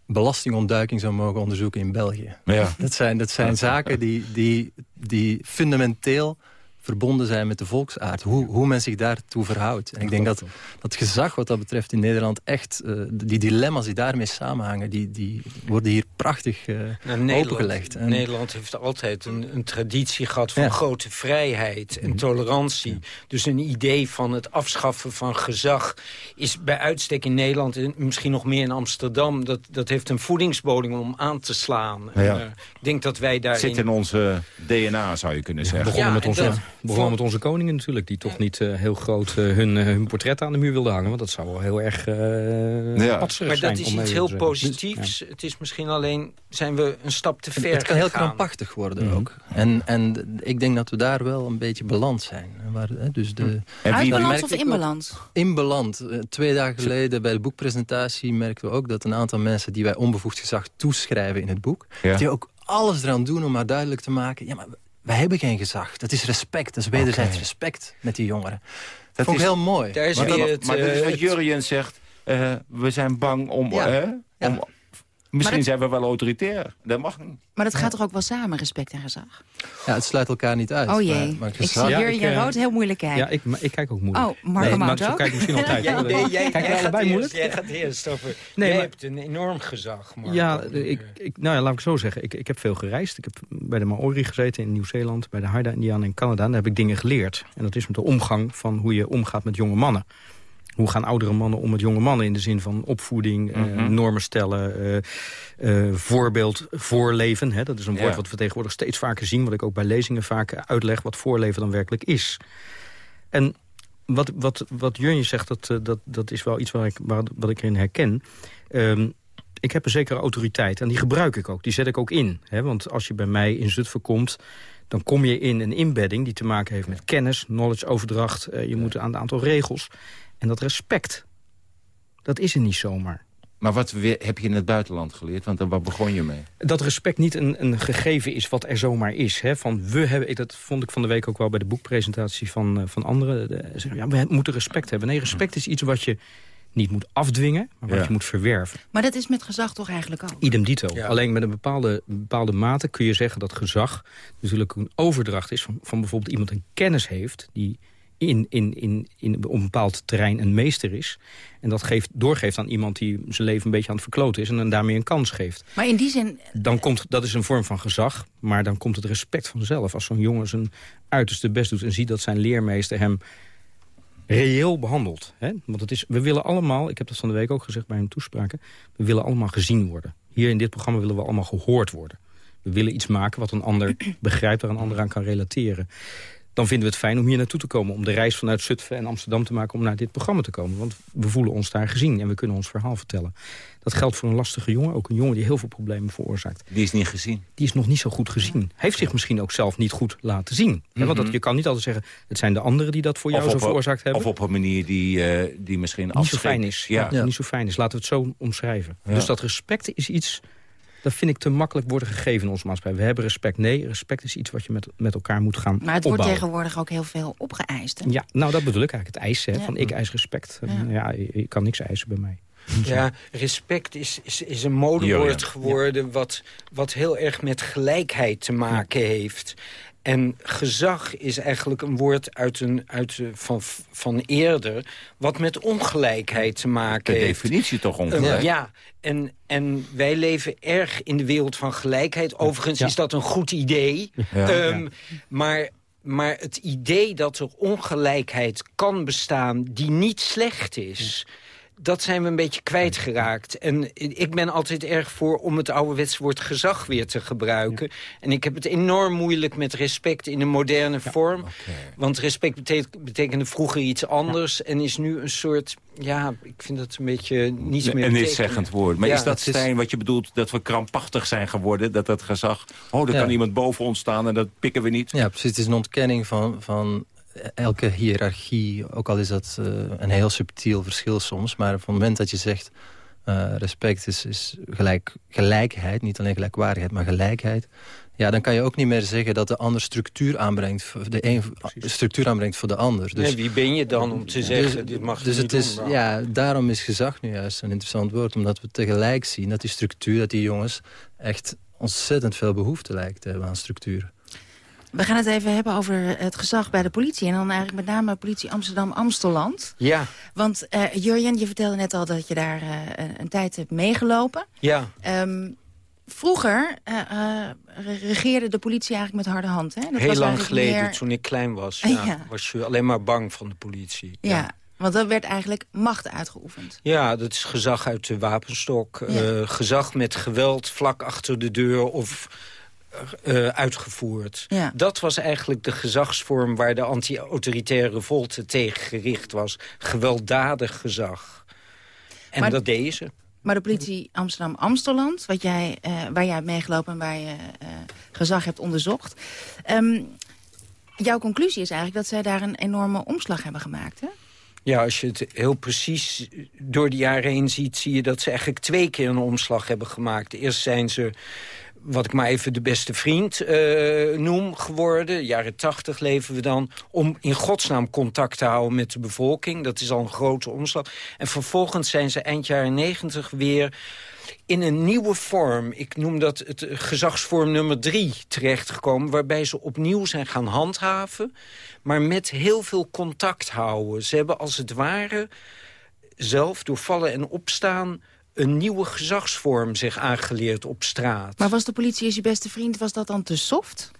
belastingontduiking zou mogen onderzoeken in België. Ja. Dat zijn, dat zijn [LAUGHS] zaken die, die, die fundamenteel verbonden zijn met de volksaard. Hoe, hoe men zich daartoe verhoudt. En ik denk dat dat gezag wat dat betreft in Nederland echt... eh, die dilemma's die daarmee samenhangen... die, die worden hier prachtig eh Nou, Nederland, opengelegd. En- Nederland heeft altijd een, een traditie gehad van Ja. grote vrijheid Mhm. en tolerantie. Dus een idee van het afschaffen van gezag is bij uitstek in Nederland... en misschien nog meer in Amsterdam. Dat, dat heeft een voedingsbodem om aan te slaan. En, eh, ik denk dat wij daarin... zit in onze DNA, zou je kunnen zeggen. Begonnen, met onze, dat- begonnen met onze koningen natuurlijk... die toch niet eh, heel groot eh, hun, eh, hun portret aan de muur wilden hangen. Want dat zou wel heel erg eh Ja. patserig Maar zijn. dat is iets heel positiefs. Het is misschien alleen, zijn we een stap te ver Het kan heel krampachtig worden Mhm. ook. En, en ik denk dat we daar wel een beetje beland zijn. Waar, hè, dus de, En dat Uit balans merk of ik in ook. balans? In balans. Eh, Twee dagen geleden bij de boekpresentatie merkten we ook dat een aantal mensen die wij onbevoegd gezag toeschrijven in het boek, Ja. die ook alles eraan doen om maar duidelijk te maken, ja, maar wij hebben geen gezag. Dat is respect, dat is wederzijds respect met die jongeren. Dat vond ik is- heel mooi. Daar is Maar, weer dat, het, maar dat is eh, wat Jurjen zegt. eh, we zijn bang om... Ja. hè, Ja. om misschien dat- zijn we wel autoritair. Dat mag niet. Maar dat gaat toch ook wel samen, respect en gezag? Ja, het sluit elkaar niet uit. Oh jee, maar ik gezag- zie Jurjen ik, eh, Rood heel moeilijk kijken. Ja, ik, maar ik kijk ook moeilijk. Oh, Marco nee, misschien altijd. Jij, nee, jij, Kijk jij allebei eerst, moeilijk? Jij gaat eerst over... Nee, jij maar- hebt een enorm gezag, Marco. Ja, ik, ik, nou ja, laat ik zo zeggen. Ik, ik heb veel gereisd. Ik heb bij de Maori gezeten in Nieuw-Zeeland, bij de Haida-Indianen in Canada. En daar heb ik dingen geleerd. En dat is met de omgang van hoe je omgaat met jonge mannen. Hoe gaan oudere mannen om met jonge mannen in de zin van opvoeding, eh, Mhm. normen stellen, eh, eh, voorbeeld voorleven. Hè? Dat is een woord Ja. wat we tegenwoordig steeds vaker zien. Wat ik ook bij lezingen vaak uitleg wat voorleven dan werkelijk is. En wat, wat, wat Jurje zegt, dat, eh, dat, dat is wel iets waar ik, waar, wat ik erin herken. Ehm, ik heb een zekere autoriteit en die gebruik ik ook. Die zet ik ook in. Hè? Want als je bij mij in Zutphen komt... dan kom je in een inbedding die te maken heeft met kennis, knowledge-overdracht. Eh, je moet aan een aantal regels. En dat respect, dat is er niet zomaar. Maar wat heb je in het buitenland geleerd? Want daar waar begon je mee? Dat respect niet een, een gegeven is wat er zomaar is. Hè? Van we hebben, ik- dat vond ik van de week ook wel bij de boekpresentatie van, eh, van anderen. De- zeggen, ja, we moeten respect hebben. Nee, respect is iets wat je niet moet afdwingen, maar wat Ja. je moet verwerven. Maar dat is met gezag toch eigenlijk ook? Idem dito. Ja. Alleen met een bepaalde, bepaalde mate kun je zeggen dat gezag natuurlijk een overdracht is van, van bijvoorbeeld iemand een kennis heeft die in, in, in, in op een bepaald terrein een meester is. En dat geeft, doorgeeft aan iemand die zijn leven een beetje aan het verkloten is en dan daarmee een kans geeft. Maar in die zin, Dan komt, dat is een vorm van gezag, maar dan komt het respect vanzelf. Als zo'n jongen zijn uiterste best doet en ziet dat zijn leermeester hem reëel behandelt. Hè? Want het is, we willen allemaal, ik heb dat van de week ook gezegd bij een toespraken... we willen allemaal gezien worden. Hier in dit programma willen we allemaal gehoord worden. We willen iets maken wat een ander begrijpt, waar een ander aan kan relateren. Dan vinden we het fijn om hier naartoe te komen. Om de reis vanuit Zutphen en Amsterdam te maken om naar dit programma te komen. Want we voelen ons daar gezien en we kunnen ons verhaal vertellen. Dat geldt voor een lastige jongen. Ook een jongen die heel veel problemen veroorzaakt. Die is niet gezien. Die is nog niet zo goed gezien. Heeft zich misschien ook zelf niet goed laten zien. Want dat, Mhm. je kan niet altijd zeggen... het zijn de anderen die dat voor jou zo veroorzaakt hebben. of op een manier die, eh, die misschien niet zo fijn is. Ja. Ja. Niet zo fijn is. Laten we het zo omschrijven. Ja. Dus dat respect is iets... dat vind ik te makkelijk worden gegeven in onze maatschappij. We hebben respect. Nee, respect is iets wat je met, met elkaar moet gaan maar het wordt tegenwoordig ook heel veel opgeëist. hè? Ja, nou dat bedoel ik eigenlijk. Het eisen, Ja. van ik eis respect. Ja. Ja, je, kan niks eisen bij mij. Ja, respect is, is, is een modewoord geworden... Wat, wat heel erg met gelijkheid te maken heeft. En gezag is eigenlijk een woord uit een, uit, eh, van, van eerder... wat met ongelijkheid te maken De heeft. definitie toch Eh, ongelijk? ja, en, en wij leven erg in de wereld van gelijkheid. Overigens Ja. is dat een goed idee. Ja. Ehm, Maar, maar het idee dat er ongelijkheid kan bestaan die niet slecht is... dat zijn we een beetje kwijtgeraakt. En ik ben altijd erg voor om het ouderwetse woord gezag weer te gebruiken. En ik heb het enorm moeilijk met respect in een moderne vorm. Want respect betekent, betekende vroeger iets anders... en is nu een soort... Ja, ik vind dat een beetje niets meer Een zeggend woord. Maar Ja, is dat, is- Stijn, wat je bedoelt, dat we krampachtig zijn geworden? Dat dat gezag, oh, er Ja. kan iemand boven ons staan en dat pikken we niet? Ja, precies. Het is een ontkenning van, van elke hiërarchie. Ook al is dat eh, een heel subtiel verschil soms. Maar op het moment dat je zegt... eh, respect is, is gelijk, gelijkheid, niet alleen gelijkwaardigheid, maar gelijkheid. Ja, dan kan je ook niet meer zeggen dat de ander structuur aanbrengt. voor De een structuur aanbrengt voor de ander. Dus, Nee, wie ben je dan om te zeggen, dit mag je dus niet het is, doen? ja, daarom is gezag nu juist een interessant woord. Omdat we tegelijk zien dat die structuur, dat die jongens echt ontzettend veel behoefte lijkt te hebben aan structuur. We gaan het even hebben over het gezag bij de politie. En dan eigenlijk met name politie Amsterdam-Amsteland. Ja, Want eh Jurjen, je vertelde net al dat je daar eh, een, een tijd hebt meegelopen. ja. Ehm, vroeger re- regeerde de politie eigenlijk met harde hand. Hè? Dat Heel was lang geleden, meer- toen ik klein was, ja, [LAUGHS] ja. was je alleen maar bang van de politie. Ja, want er werd eigenlijk macht uitgeoefend. Ja, dat is gezag uit de wapenstok. gezag met geweld vlak achter de deur of eh, uitgevoerd. Ja. Dat was eigenlijk de gezagsvorm waar de anti-autoritaire revolte tegen gericht was. Gewelddadig gezag. En Maar- dat deden ze. Maar de politie jij, eh, waar jij hebt meegelopen en waar je eh, gezag hebt onderzocht. Ehm, jouw conclusie is eigenlijk dat zij daar een enorme omslag hebben gemaakt, hè? Ja, als je het heel precies door de jaren heen ziet... zie je dat ze eigenlijk twee keer een omslag hebben gemaakt. Eerst zijn ze, wat ik maar even de beste vriend eh, noem, geworden. Jaren tachtig leven we dan. Om in godsnaam contact te houden met de bevolking. Dat is al een grote omslag. En vervolgens zijn ze eind jaren negentig weer in een nieuwe vorm, ik noem dat het gezagsvorm nummer drie, terechtgekomen... waarbij ze opnieuw zijn gaan handhaven, maar met heel veel contact houden. Ze hebben als het ware zelf door vallen en opstaan... een nieuwe gezagsvorm zich aangeleerd op straat. Maar was de politie is je beste vriend, was dat dan te soft?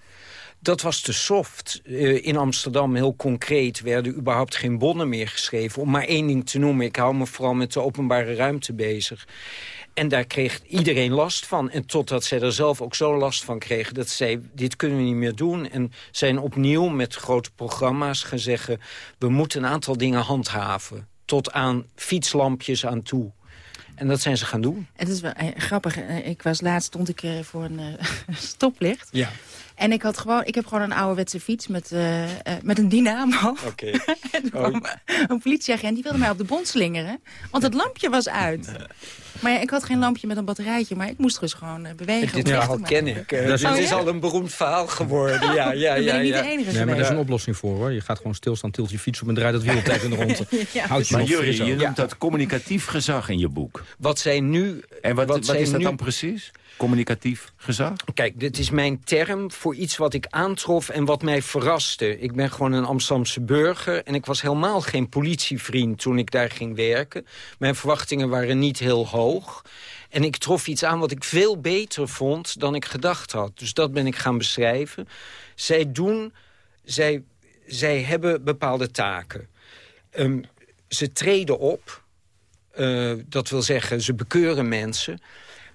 Dat was te soft. Eh, in Amsterdam heel concreet werden überhaupt geen bonnen meer geschreven. Om maar één ding te noemen, ik hou me vooral met de openbare ruimte bezig. En daar kreeg iedereen last van. En totdat zij er zelf ook zo last van kregen... dat zij, dit kunnen we niet meer doen. En zijn opnieuw met grote programma's gaan zeggen... we moeten een aantal dingen handhaven. Tot aan fietslampjes aan toe. En dat zijn ze gaan doen. Het is wel eh, grappig. eh, ik was laatst stond ik eh, voor een [LAUGHS] stoplicht. Ja. En ik, had gewoon, ik heb gewoon een ouderwetse fiets met, eh, eh, met een dynamo. Oké. [LAUGHS] En er kwam een politieagent die wilde mij op de bond slingeren. Want het lampje was uit. Maar ja, ik had geen lampje met een batterijtje. Maar ik moest dus gewoon eh, bewegen. Dit verhaal ken ik. Eh, Dat is- dit Oh, is ja? al een beroemd verhaal geworden. [LAUGHS] Ja, ja, ben ja, ik niet de enige Nee, maar er is een oplossing voor, hoor. Je gaat gewoon stilstaan, tilt je fiets op en draait het wiel tijd in de rond. [LAUGHS] Ja, Houd je Maar Jurrie, je noemt dat communicatief gezag in je boek. Wat zij nu... En wat, is dat nu- dan precies? Communicatief gezag? Kijk, dit is mijn term voor iets wat ik aantrof en wat mij verraste. Ik ben gewoon een Amsterdamse burger en ik was helemaal geen politievriend toen ik daar ging werken. Mijn verwachtingen waren niet heel hoog. En ik trof iets aan wat ik veel beter vond dan ik gedacht had. Dus dat ben ik gaan beschrijven. Zij doen, zij, zij hebben bepaalde taken. Ehm, ze treden op, eh, dat wil zeggen, ze bekeuren mensen.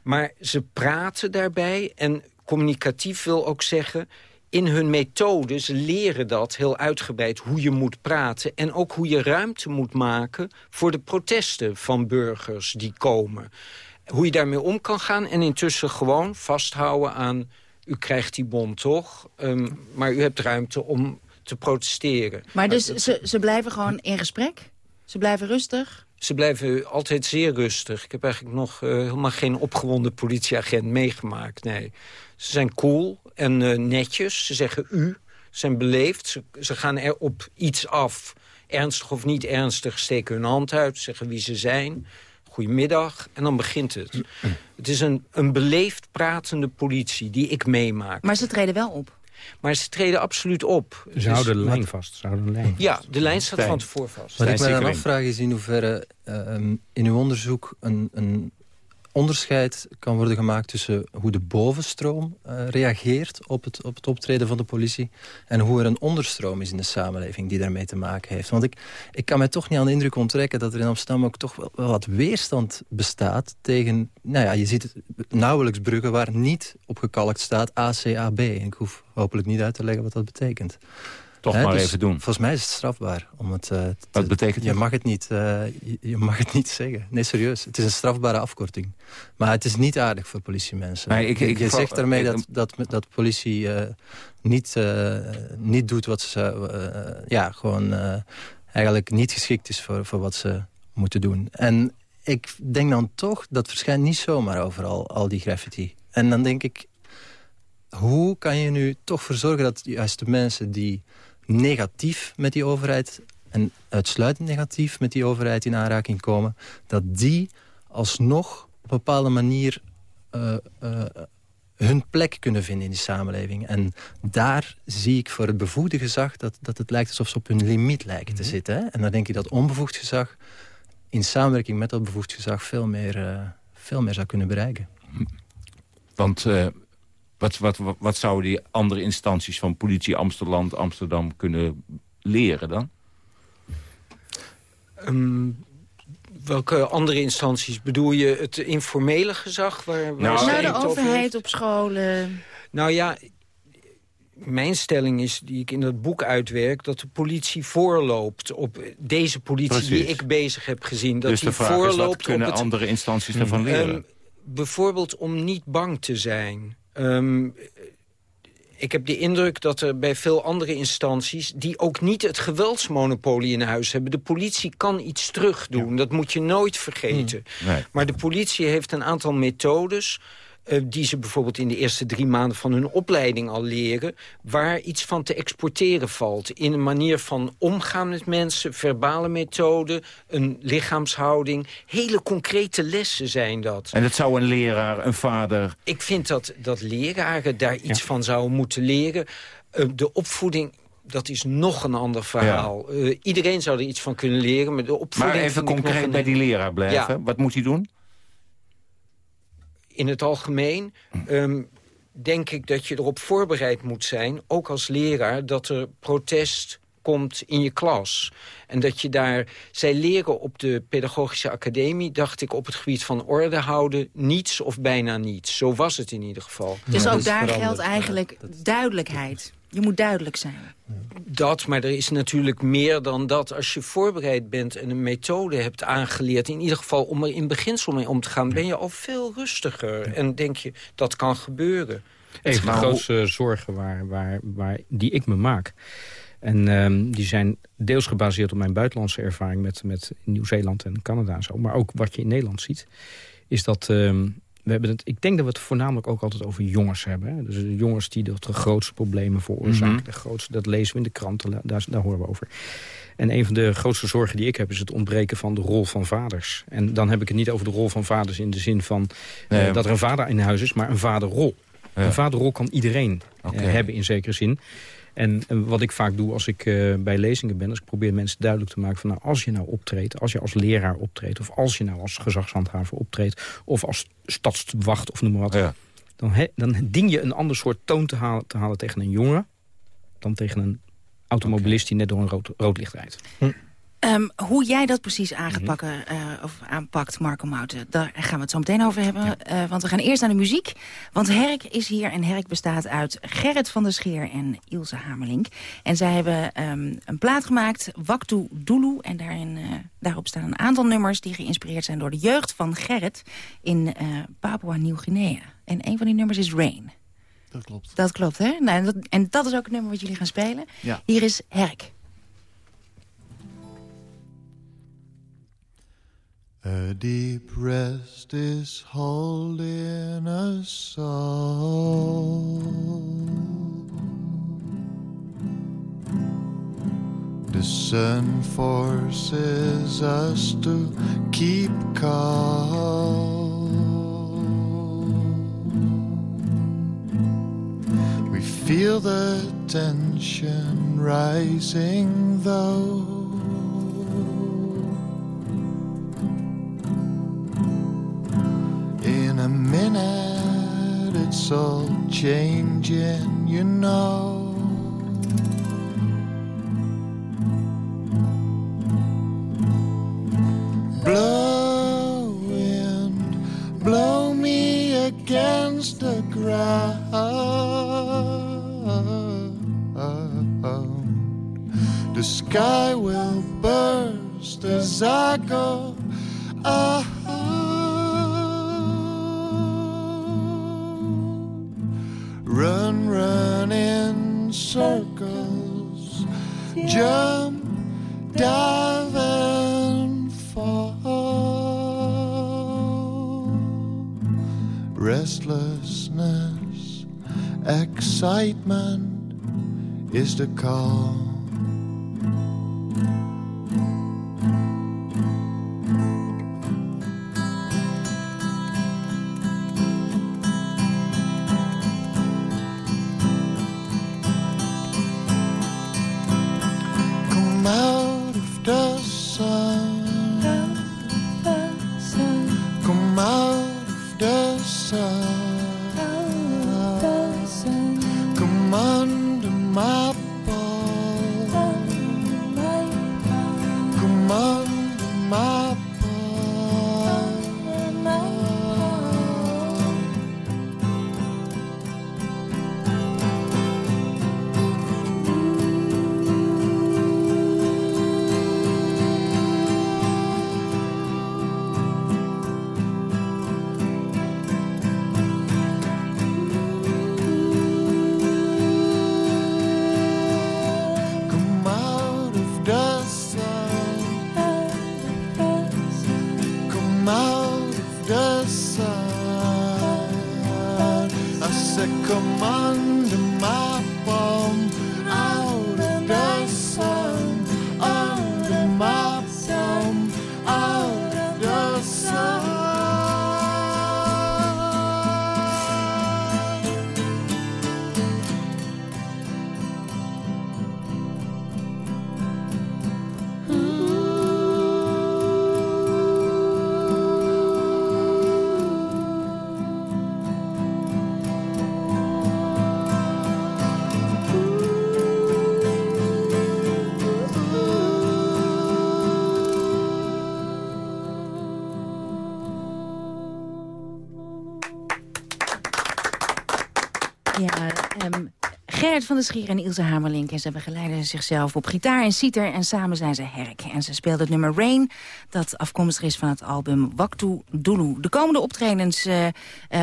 Maar ze praten daarbij en communicatief wil ook zeggen... in hun methode, ze leren dat heel uitgebreid, hoe je moet praten... en ook hoe je ruimte moet maken voor de protesten van burgers die komen. Hoe je daarmee om kan gaan en intussen gewoon vasthouden aan... u krijgt die bon toch, ehm, maar u hebt ruimte om te protesteren. Maar dus ze, ze blijven gewoon in gesprek? Ze blijven rustig? Ze blijven altijd zeer rustig. Ik heb eigenlijk nog eh, helemaal geen opgewonden politieagent meegemaakt. Nee. Ze zijn cool en eh, netjes. Ze zeggen u. Ze zijn beleefd. Ze, ze gaan er op iets af. Ernstig of niet ernstig steken hun hand uit. Zeggen wie ze zijn. Goedemiddag. En dan begint het. Het is een, een beleefd pratende politie die ik meemaak. Maar ze treden wel op. Maar ze treden absoluut op. Ze Dus- houden de lijn vast. Ze houden de lijn vast. Ja, de lijn staat Stijn. van tevoren vast. Wat ik me dan afvraag is in hoeverre ehm, in uw onderzoek een, een onderscheid kan worden gemaakt tussen hoe de bovenstroom uh, reageert op het, op het optreden van de politie en hoe er een onderstroom is in de samenleving die daarmee te maken heeft. Want ik, ik kan mij toch niet aan de indruk onttrekken dat er in Amsterdam ook toch wel, wel wat weerstand bestaat tegen, nou ja, je ziet het nauwelijks bruggen waar niet op gekalkt staat ACAB. Ik hoef hopelijk niet uit te leggen wat dat betekent. Toch maar dus even doen. Volgens mij is het strafbaar. Om het, uh, Wat betekent je mag het niet, uh, je, je, mag het niet zeggen. Nee, serieus. Het is een strafbare afkorting. Maar het is niet aardig voor politiemensen. Nee, ik, ik, je zegt daarmee dat, dat, dat politie uh, niet, niet doet wat ze... ja, gewoon eigenlijk niet geschikt is voor, voor wat ze moeten doen. En ik denk dan toch, dat verschijnt niet zomaar overal, al die graffiti. En dan denk ik, hoe kan je nu toch voor zorgen dat juist de mensen die negatief met die overheid... en uitsluitend negatief met die overheid in aanraking komen... dat die alsnog op een bepaalde manier uh, uh, hun plek kunnen vinden in die samenleving. En daar zie ik voor het bevoegde gezag... dat, dat het lijkt alsof ze op hun limiet lijken te zitten. Hè? En dan denk ik dat onbevoegd gezag... in samenwerking met dat bevoegd gezag veel meer, uh, veel meer zou kunnen bereiken. Want wat, wat, wat, wat zouden die andere instanties van politie Amsterdam, Amsterdam kunnen leren dan? Um, welke andere instanties? Bedoel je het informele gezag? Waar, waar nou, nou de overheid op scholen. Nou ja, mijn stelling is, die ik in het boek uitwerk... dat de politie voorloopt op deze politie Precies. die ik bezig heb gezien. Dat dus de die vraag voorloopt is, wat kunnen op het, andere instanties daarvan leren? Um, bijvoorbeeld om niet bang te zijn. Um, ik heb de indruk dat er bij veel andere instanties... die ook niet het geweldsmonopolie in huis hebben... de politie kan iets terugdoen, ja. dat moet je nooit vergeten. Nee. Maar de politie heeft een aantal methodes... Uh, die ze bijvoorbeeld in de eerste drie maanden van hun opleiding al leren... waar iets van te exporteren valt. In een manier van omgaan met mensen, verbale methoden... een lichaamshouding. Hele concrete lessen zijn dat. En dat zou een leraar, een vader... Ik vind dat, dat leraren daar iets ja. van zouden moeten leren. Uh, de opvoeding dat is nog een ander verhaal. Ja. Uh, iedereen zou er iets van kunnen leren. Maar, de opvoeding maar even concreet bij die leraar blijven. Ja. Wat moet hij doen? In het algemeen um, denk ik dat je erop voorbereid moet zijn... ook als leraar, dat er protest komt in je klas. En dat je daar... Zij leren op de pedagogische academie, dacht ik, op het gebied van orde houden... niets of bijna niets. Zo was het in ieder geval. Dus ook daar geldt eigenlijk duidelijkheid. Je moet duidelijk zijn. Dat, maar er is natuurlijk meer dan dat. Als je voorbereid bent en een methode hebt aangeleerd... in ieder geval om er in beginsel mee om te gaan... ben je al veel rustiger. En denk je, dat kan gebeuren. Een van de grootste zorgen waar, waar, waar, die ik me maak... En um, die zijn deels gebaseerd op mijn buitenlandse ervaring... met, met Nieuw-Zeeland en Canada en zo. Maar ook wat je in Nederland ziet... is dat... Um, we hebben het, ik denk dat we het voornamelijk ook altijd over jongens hebben. Hè? Dus de jongens die de, de grootste problemen veroorzaken. Mm -hmm. de grootste, dat lezen we in de kranten, daar, daar horen we over. En een van de grootste zorgen die ik heb... is het ontbreken van de rol van vaders. En dan heb ik het niet over de rol van vaders... in de zin van nee, uh, dat er een vader in huis is, maar een vaderrol. Ja. Een vaderrol kan iedereen okay. uh, hebben in zekere zin. En, en, wat ik vaak doe als ik uh, bij lezingen ben... is ik probeer mensen duidelijk te maken van... nou, als je nou optreedt, als je als leraar optreedt... of als je nou als gezagshandhaver optreedt... of als stadswacht of noem maar wat... Ja. Dan, he, dan ding je een ander soort toon te halen, te halen tegen een jongen... dan tegen een automobilist die net door een rood, rood licht rijdt. Hm. Um, hoe jij dat precies aangepakt, uh, of aanpakt, Marco Mouten, daar gaan we het zo meteen over hebben. Ja. Uh, want we gaan eerst naar de muziek. Want Herk is hier en Herk bestaat uit Gerrit van der Scheer en Ilse Hamerlink. En zij hebben um, een plaat gemaakt, Waktu Dulu. En daarin, uh, daarop staan een aantal nummers die geïnspireerd zijn door de jeugd van Gerrit in Papua Nieuw-Guinea. En een van die nummers is Rain. Dat klopt. Dat klopt, hè? Nou, en, dat, en dat is ook het nummer wat jullie gaan spelen. Ja. Hier is Herk. A deep rest is holding us all. The sun forces us to keep calm. We feel the tension rising though. It's all changing, you know. Blow wind, blow me against the ground. The sky will burst as I go. Excitement is the call. Of Der Schier en Ilse Hamerlink. En ze begeleiden zichzelf op gitaar en citer. En samen zijn ze herk. En ze speelden het nummer Rain. Dat afkomstig is van het album Waktu Dulu. De komende optredens eh, eh,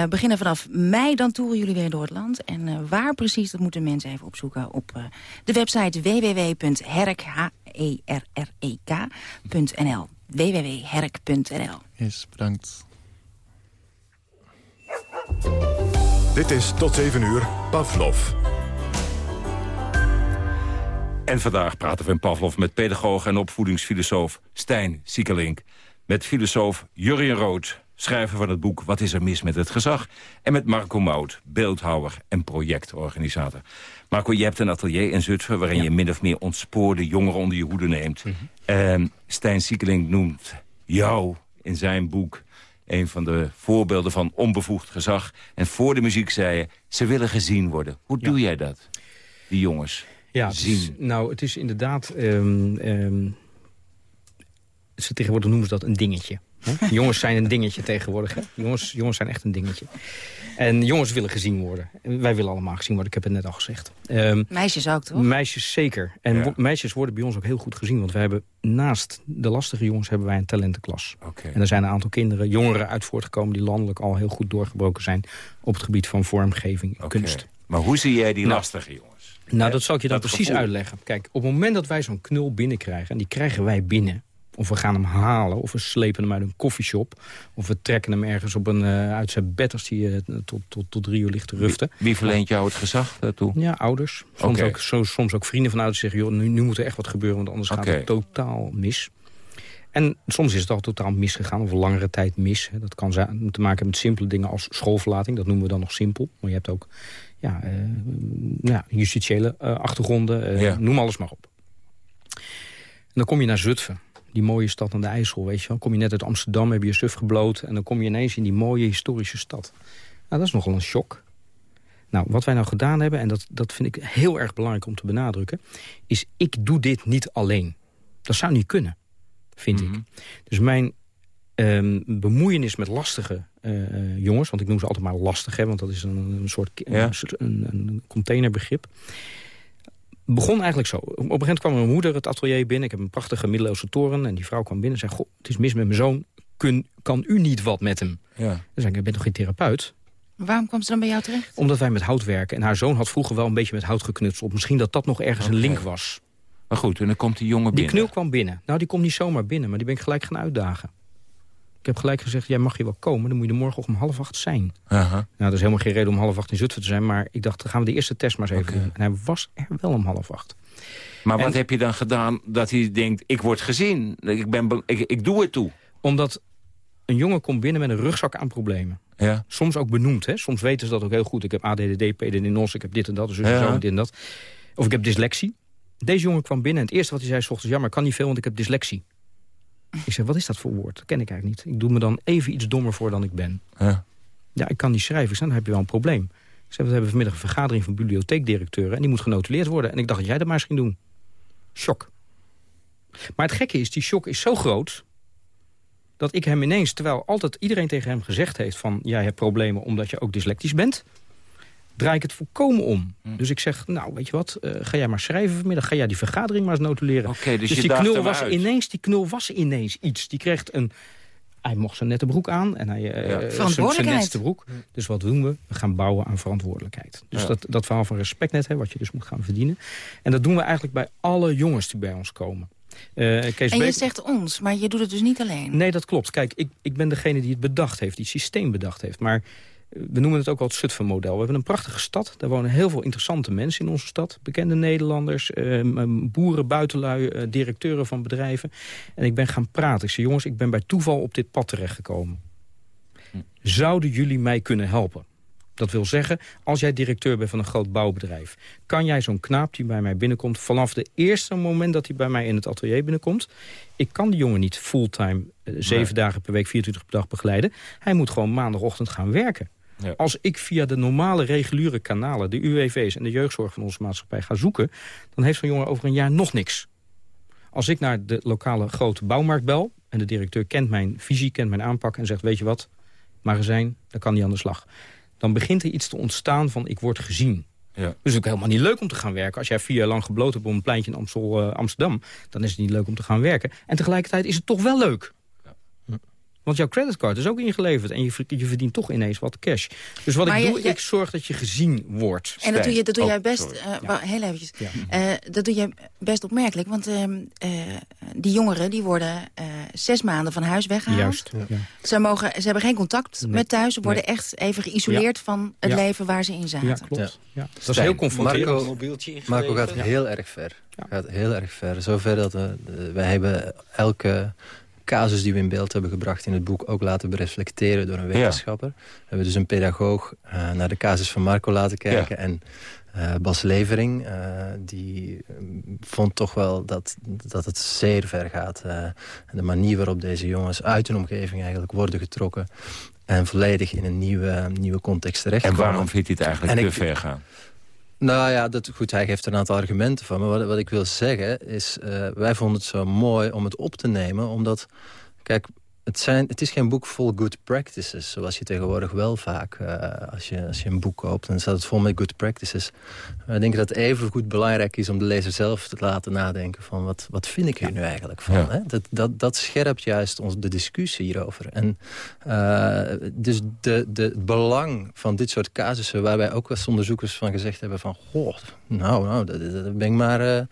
beginnen vanaf mei. Dan toeren jullie weer door het land. En eh, waar precies, dat moeten mensen even opzoeken. Op eh, de website www.herk.nl www.herk.nl Yes, bedankt. Dit is tot 7 uur Pavlov. En vandaag praten we in Pavlov met pedagoog en opvoedingsfilosoof Stijn Siekelink. Met filosoof Jurien Rood, schrijver van het boek Wat is er mis met het gezag? En met Marco Mout, beeldhouwer en projectorganisator. Marco, je hebt een atelier in Zutphen... waarin je min of meer ontspoorde jongeren onder je hoede neemt. Ehm, Stijn Siekelink noemt jou in zijn boek een van de voorbeelden van onbevoegd gezag. En voor de muziek zei je, ze willen gezien worden. Hoe doe jij dat, die jongens? Ja, het is- zien. nou, het is inderdaad... ehm, ehm, ze tegenwoordig noemen ze dat een dingetje. hè? [LAUGHS] jongens zijn een dingetje tegenwoordig. Hè? Jongens, jongens zijn echt een dingetje. En jongens willen gezien worden. En Wij willen allemaal gezien worden, ik heb het net al gezegd. Ehm, Meisjes ook, toch? Meisjes zeker. En Ja. meisjes worden bij ons ook heel goed gezien. Want we hebben naast de lastige jongens hebben wij een talentenklas. En er zijn een aantal kinderen, jongeren uit voortgekomen... die landelijk al heel goed doorgebroken zijn... op het gebied van vormgeving en kunst. Maar hoe zie jij die Nou, lastige jongens? Nou, dat zal ik je dan Dat precies gevoel. uitleggen. Kijk, op het moment dat wij zo'n knul binnenkrijgen... en die krijgen wij binnen... of we gaan hem halen, of we slepen hem uit een koffieshop... of we trekken hem ergens op een, eh, uit zijn bed... als die eh, tot, tot, tot drie uur ligt te ruften. Wie verleent jou het gezag daartoe? Ja, ouders. Soms, ook, zo, soms ook vrienden van ouders zeggen... Joh, nu, nu moet er echt wat gebeuren, want anders gaat het totaal mis. En soms is het al totaal misgegaan, of langere tijd mis. Dat kan te maken hebben met simpele dingen als schoolverlating. Dat noemen we dan nog simpel. Maar je hebt ook ja, eh, ja, justitiële eh, achtergronden. eh, Ja. Noem alles maar op. En dan kom je naar Zutphen. Die mooie stad aan de IJssel, weet je wel. Kom je net uit Amsterdam, heb je je suf gebloot... en dan kom je ineens in die mooie historische stad. Nou, dat is nogal een shock. Nou, wat wij nou gedaan hebben, en dat, dat vind ik heel erg belangrijk om te benadrukken... is ik doe dit niet alleen. Dat zou niet kunnen, vind ik. Dus mijn ehm, bemoeienis met lastige eh, eh, jongens... want ik noem ze altijd maar lastig, hè, want dat is een, een soort Ja. een, een containerbegrip... begon eigenlijk zo. Op een gegeven moment kwam mijn moeder het atelier binnen. Ik heb een prachtige middeleeuwse toren. En die vrouw kwam binnen en zei... Goh, het is mis met mijn zoon. Kun, kan u niet wat met hem? Ja. Dan zei ik, je bent toch geen therapeut? Waarom kwam ze dan bij jou terecht? Omdat wij met hout werken. En haar zoon had vroeger wel een beetje met hout geknutseld. Misschien dat dat nog ergens een link was. Maar goed, en dan komt die jongen Die binnen. knul kwam binnen. Nou, die komt niet zomaar binnen, maar die ben ik gelijk gaan uitdagen. Ik heb gelijk gezegd, jij mag hier wel komen. Dan moet je er morgen om half acht zijn. Aha. Nou, dat is helemaal geen reden om half acht in Zutphen te zijn. Maar ik dacht, dan gaan we de eerste test maar eens even doen. En hij was er wel om half acht. Maar wat heb je dan gedaan dat hij denkt, ik word gezien. Ik, ben, be- ik, ik doe het toe. Omdat een jongen komt binnen met een rugzak aan problemen. Ja. Soms ook benoemd. Hè? Soms weten ze dat ook heel goed. Ik heb ADD, PDD-NOS, ik heb dit en dat, dus Ja. zo dit en dat. Of ik heb dyslexie. Deze jongen kwam binnen en het eerste wat hij zei... s ochtends, ja, maar ik kan niet veel, want ik heb dyslexie. Ik zeg, wat is dat voor woord? Dat ken ik eigenlijk niet. Ik doe me dan even iets dommer voor dan ik ben. Ja. Ja, ik kan niet schrijven. Ik zeg, dan heb je wel een probleem. Ik zeg, we hebben vanmiddag een vergadering van bibliotheekdirecteuren... en die moet genotuleerd worden. En ik dacht dat jij dat maar eens ging doen. Shock. Maar het gekke is, die shock is zo groot... dat ik hem ineens, terwijl altijd iedereen tegen hem gezegd heeft... van jij hebt problemen omdat je ook dyslectisch bent... draai ik het volkomen om. Hm. Dus ik zeg, nou, weet je wat, eh, ga jij maar schrijven vanmiddag. Ga jij die vergadering maar eens notuleren. Oké, dus je die knul was uit. ineens, die knul was ineens iets. Die kreeg een... Hij mocht zijn nette broek aan en hij eh, Ja. zijn- netste broek. Dus wat doen we? We gaan bouwen aan verantwoordelijkheid. Dus Ja. dat, dat verhaal van respect net, hè, wat je dus moet gaan verdienen. En dat doen we eigenlijk bij alle jongens die bij ons komen. Eh, Kees En je Beek- zegt ons, maar je doet het dus niet alleen. Nee, dat klopt. Kijk, ik, ik ben degene die het bedacht heeft, die het systeem bedacht heeft. Maar we noemen het ook wel het Zutphen-model. We hebben een prachtige stad. Daar wonen heel veel interessante mensen in onze stad. Bekende Nederlanders, eh, boeren, buitenlui, eh, directeuren van bedrijven. En ik ben gaan praten. Ik zei, jongens, ik ben bij toeval op dit pad terechtgekomen. Zouden jullie mij kunnen helpen? Dat wil zeggen, als jij directeur bent van een groot bouwbedrijf... kan jij zo'n knaap die bij mij binnenkomt... vanaf de eerste moment dat hij bij mij in het atelier binnenkomt... ik kan die jongen niet fulltime eh, zeven Nee. dagen per week, 24 per dag begeleiden. Hij moet gewoon maandagochtend gaan werken. Ja. Als ik via de normale reguliere kanalen... de UWV's en de jeugdzorg van onze maatschappij ga zoeken... dan heeft zo'n jongen over een jaar nog niks. Als ik naar de lokale grote bouwmarkt bel... en de directeur kent mijn visie, kent mijn aanpak... en zegt, weet je wat, magazijn, dan kan hij aan de slag. Dan begint er iets te ontstaan van ik word gezien. Ja. Dus het is ook helemaal niet leuk om te gaan werken. Als jij vier jaar lang gebloot hebt op een pleintje in Amstel, eh, Amsterdam... dan is het niet leuk om te gaan werken. En tegelijkertijd is het toch wel leuk. Want jouw creditcard is ook ingeleverd. En je, je verdient toch ineens wat cash. Dus wat Maar ik je- doe, je- ik zorg dat je gezien wordt. En dat doe, je, dat doe Oh, jij best, eh, Ja. wa- heel eventjes, Ja. Eh, dat doe jij best opmerkelijk. Want ehm, eh, die jongeren die worden eh, zes maanden van huis weggehaald. Juist. Ja. Ze, mogen, ze hebben geen contact Nee. met thuis. Ze worden Nee. echt even geïsoleerd van het Ja. leven waar ze in zaten. Ja, klopt. Ja. Dat is Stijn, heel confronterend. Marco, Mobieltje Marco gaat Ja. heel erg ver. Gaat heel erg ver. Zover dat we, wij hebben elke casus die we in beeld hebben gebracht in het boek... ook laten bereflecteren door een wetenschapper. We hebben dus een pedagoog eh, naar de casus van Marco laten kijken... en eh, Bas Levering, eh, die eh, vond toch wel dat, dat het zeer ver gaat. De manier waarop deze jongens uit hun omgeving eigenlijk worden getrokken... en volledig in een nieuwe, nieuwe context En terechtkomen. waarom vindt hij het eigenlijk En te ik- ver gaan? Nou ja, dat, goed, hij geeft een aantal argumenten van. Maar wat, wat ik wil zeggen is, eh, wij vonden het zo mooi om het op te nemen. Omdat, kijk, het, zijn, het is geen boek vol good practices. Zoals je tegenwoordig wel vaak, eh, als, je, als je een boek koopt... dan staat het vol met good practices. Wij denken dat het even goed belangrijk is om de lezer zelf te laten nadenken... van wat, wat vind ik hier nu eigenlijk van? Ja. Hè? Dat, dat, dat scherpt juist ons, de discussie hierover. En eh, dus de, de, het belang van dit soort casussen... waar wij ook als onderzoekers van gezegd hebben van... goh, nou, nou, dat, ben ik maar...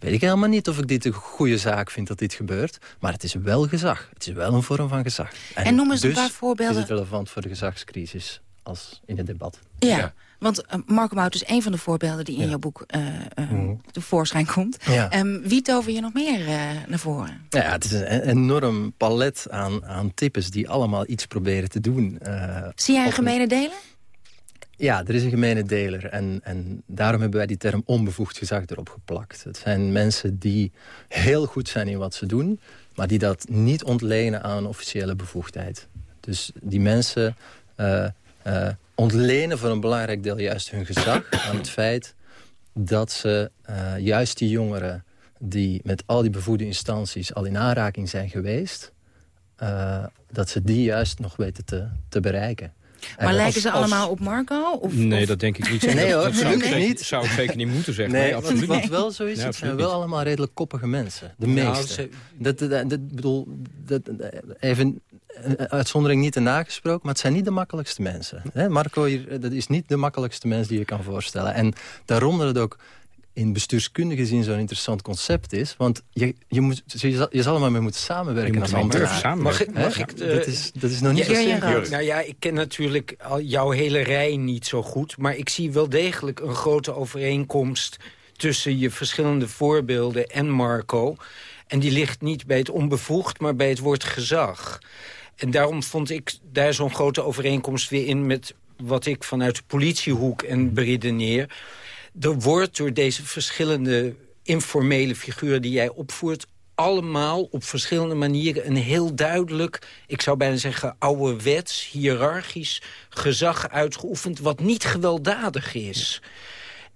weet ik helemaal niet of ik dit een goede zaak vind dat dit gebeurt. Maar het is wel gezag. Het is wel een vorm van gezag. En noem eens een dus paar voorbeelden. is het relevant voor de gezagscrisis als in het debat. Ja, want eh, Marco Mout is een van de voorbeelden die in jouw boek eh eh, Mhm. tevoorschijn komt. Ja. Ehm, wie tover je nog meer eh, naar voren? Ja, het is een enorm palet aan, aan types die allemaal iets proberen te doen. eh, Zie jij een gemene deler? Ja, er is een gemene deler. En, en daarom hebben wij die term onbevoegd gezag erop geplakt. Het zijn mensen die heel goed zijn in wat ze doen... maar die dat niet ontlenen aan officiële bevoegdheid. Dus die mensen... eh, eh, ontlenen voor een belangrijk deel juist hun gezag aan het feit dat ze uh, juist die jongeren die met al die bevoegde instanties al in aanraking zijn geweest... Uh, dat ze die juist nog weten te, te bereiken. Maar lijken ze allemaal op Marco? Of, nee, of... dat denk ik niet. [LAUGHS] nee hoor, dat zou ik niet. zou ik zeker niet moeten zeggen. Nee, nee absoluut wat, niet. wat wel zo is, Nee, het zijn wel niet. allemaal redelijk koppige mensen. De Nou, meeste. dat, dat, dat, bedoel, dat, even een uitzondering niet te nagesproken, maar het zijn niet de makkelijkste mensen. Hè? Marco hier, dat is niet de makkelijkste mens die je kan voorstellen. En daarom dat het ook in bestuurskundige zin zo'n interessant concept is. Want je, je, moet, je, zal, je zal er maar mee moeten samenwerken Je moet als ambtenaar. samenwerken. Mag ik- dat, is, dat is nog niet Ja, zo ja, simpel. Nou ja, ik ken natuurlijk al jouw hele rij niet zo goed. Maar ik zie wel degelijk een grote overeenkomst tussen je verschillende voorbeelden en Marco. En die ligt niet bij het onbevoegd, maar bij het woord gezag. En daarom vond ik daar zo'n grote overeenkomst weer in... met wat ik vanuit de politiehoek en beredeneer. Er wordt door deze verschillende informele figuren die jij opvoert allemaal op verschillende manieren een heel duidelijk... ik zou bijna zeggen ouderwets, hiërarchisch gezag uitgeoefend... wat niet gewelddadig is.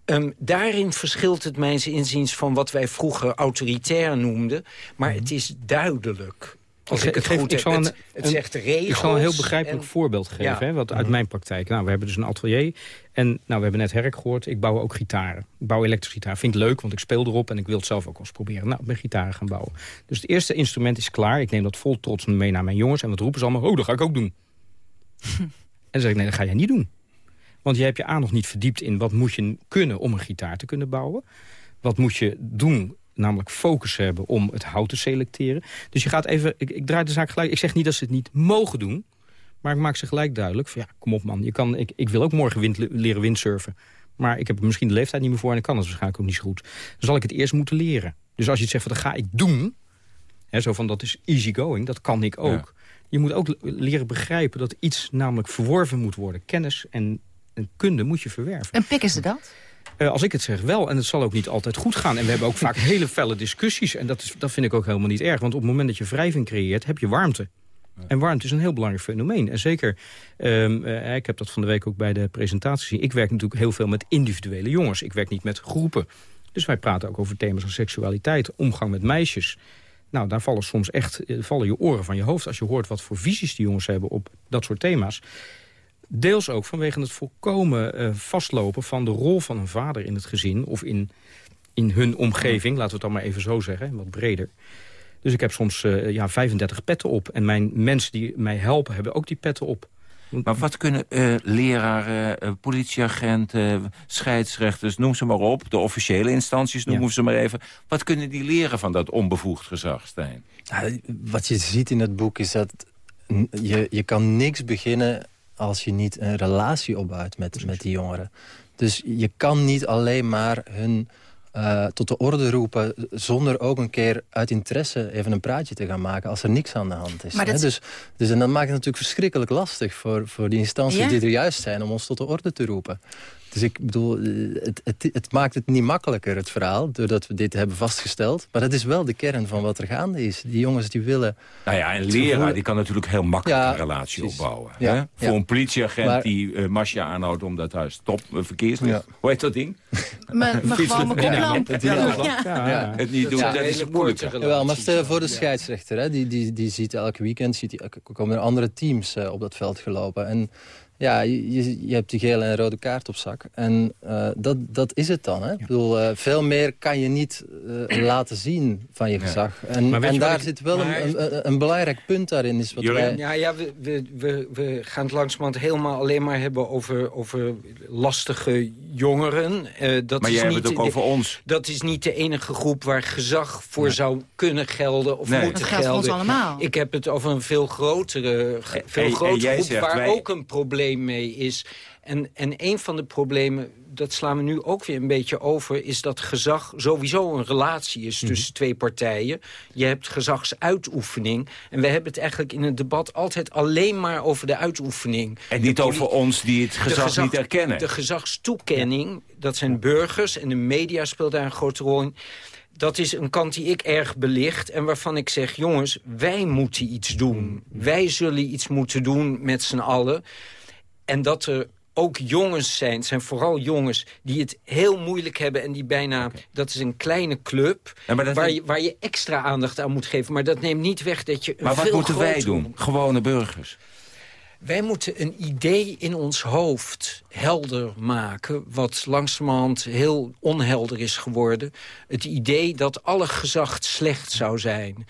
Ehm, daarin verschilt het mijns inziens van wat wij vroeger autoritair noemden. Maar het is duidelijk. Als Ik ik, het geef- goed ik heb. zal een- het, het een- zegt regels. Ik zal een heel begrijpelijk en- voorbeeld geven, Ja. hè, wat uit mijn praktijk. Nou, we hebben dus een atelier en nou, we hebben net Herk gehoord. Ik bouw ook gitaren. Ik bouw elektrische gitaar. Vind ik leuk, want ik speel erop en ik wil het zelf ook eens proberen. Nou, ik ben gitaren gaan bouwen. Dus het eerste instrument is klaar. Ik neem dat vol trots mee naar mijn jongens en wat roepen ze allemaal? Oh, dat ga ik ook doen. [LAUGHS] en dan zeg ik, nee, dat ga jij niet doen. Want je hebt je aan nog niet verdiept in wat moet je kunnen om een gitaar te kunnen bouwen. Wat moet je doen, namelijk focus hebben om het hout te selecteren. Dus je gaat even, ik, ik draai de zaak gelijk. Ik zeg niet dat ze het niet mogen doen. Maar ik maak ze gelijk duidelijk. Van, ja, kom op man, je kan, ik, ik wil ook morgen wind, leren windsurfen. Maar ik heb er misschien de leeftijd niet meer voor en ik kan het waarschijnlijk ook niet zo goed. Dan zal ik het eerst moeten leren. Dus als je het zegt, van, dat ga ik doen. Hè, zo van, dat is easy going, dat kan ik ook. Je moet ook leren begrijpen dat iets namelijk verworven moet worden. Kennis en, en kunde moet je verwerven. En pikken ze dat? Eh, als ik het zeg wel, en het zal ook niet altijd goed gaan. En we hebben ook vaak [LAUGHS] hele felle discussies. En dat, is, dat vind ik ook helemaal niet erg. Want op het moment dat je wrijving creëert, heb je warmte. En warmte is een heel belangrijk fenomeen. En zeker, ehm, eh, ik heb dat van de week ook bij de presentatie gezien. Ik werk natuurlijk heel veel met individuele jongens. Ik werk niet met groepen. Dus wij praten ook over thema's als seksualiteit, omgang met meisjes. Nou, daar vallen soms echt eh, vallen je oren van je hoofd... als je hoort wat voor visies die jongens hebben op dat soort thema's. Deels ook vanwege het volkomen eh, vastlopen van de rol van een vader in het gezin... of in, in hun omgeving, laten we het dan maar even zo zeggen, wat breder. Dus ik heb soms eh, ja, 35 petten op. En mijn mensen die mij helpen hebben ook die petten op. Maar wat kunnen eh, leraren, eh, politieagenten, scheidsrechters, noem ze maar op... de officiële instanties, noemen ze maar even... wat kunnen die leren van dat onbevoegd gezag, Stijn? Ja, wat je ziet in het boek is dat je, je kan niks beginnen als je niet een relatie opbouwt met, met die jongeren. Dus je kan niet alleen maar hun eh, tot de orde roepen... zonder ook een keer uit interesse even een praatje te gaan maken... als er niks aan de hand is. Maar hè? dat- Dus, dus en dat maakt het natuurlijk verschrikkelijk lastig... voor, voor die instanties Ja. die er juist zijn om ons tot de orde te roepen. Dus ik bedoel, eh, het, het, het maakt het niet makkelijker, het verhaal... doordat we dit hebben vastgesteld. Maar dat is wel de kern van wat er gaande is. Die jongens die willen... Nou ja, een leraar gevoel- die kan natuurlijk heel makkelijk Ja, een relatie opbouwen. Ja, hè? ja. Voor een politieagent Maar- die eh Masja aanhoudt omdat hij stop uh, verkeerslicht. Ja. Hoe heet dat ding? [LAUGHS] Maar, maar gewoon mijn koplamp. Het, Ja. niet- Ja. het niet doen, Ja. dat is moeilijk. Jawel, maar stel voor de scheidsrechter. Hè, die, die, die ziet elke weekend ziet die, komen er andere teams eh, op dat veld gelopen. En ja, je, je- hebt die gele en rode kaart op zak. En eh, dat, dat is het dan. Hè? Ik bedoel, eh, veel meer kan je niet eh, laten zien van je gezag. En, en daar ik- zit wel maar- een, een, een belangrijk punt daarin. Is wat wij, Ja, ja we, we, we, we gaan het langzamerhand helemaal alleen maar hebben over, over lastige jongeren. Eh, dat Maar is jij hebt niet het ook de- over ons. Dat is niet de enige groep waar gezag voor zou kunnen gelden of Nee. moeten Dat geldt voor ons gelden. allemaal. Ik heb het over een veel grotere, veel grotere groep zegt waar wij- ook een probleem mee is. En, en een van de problemen, dat slaan we nu ook weer een beetje over... is dat gezag sowieso een relatie is Mhm. tussen twee partijen. Je hebt gezagsuitoefening. En we hebben het eigenlijk in het debat altijd alleen maar over de uitoefening. En niet over ons die het gezag, gezag- niet erkennen. De gezagstoekenning, dat zijn burgers en de media speelt daar een grote rol in. Dat is een kant die ik erg belicht en waarvan ik zeg... jongens, wij moeten iets doen. Wij zullen iets moeten doen met z'n allen. En dat er ook jongens zijn, het zijn vooral jongens... die het heel moeilijk hebben en die bijna... dat is een kleine club waar, je, waar je extra aandacht aan moet geven. Maar dat neemt niet weg dat je... Maar wat moeten wij doen? Gewone burgers. Wij moeten een idee in ons hoofd helder maken... wat langzamerhand heel onhelder is geworden. Het idee dat alle gezag slecht zou zijn.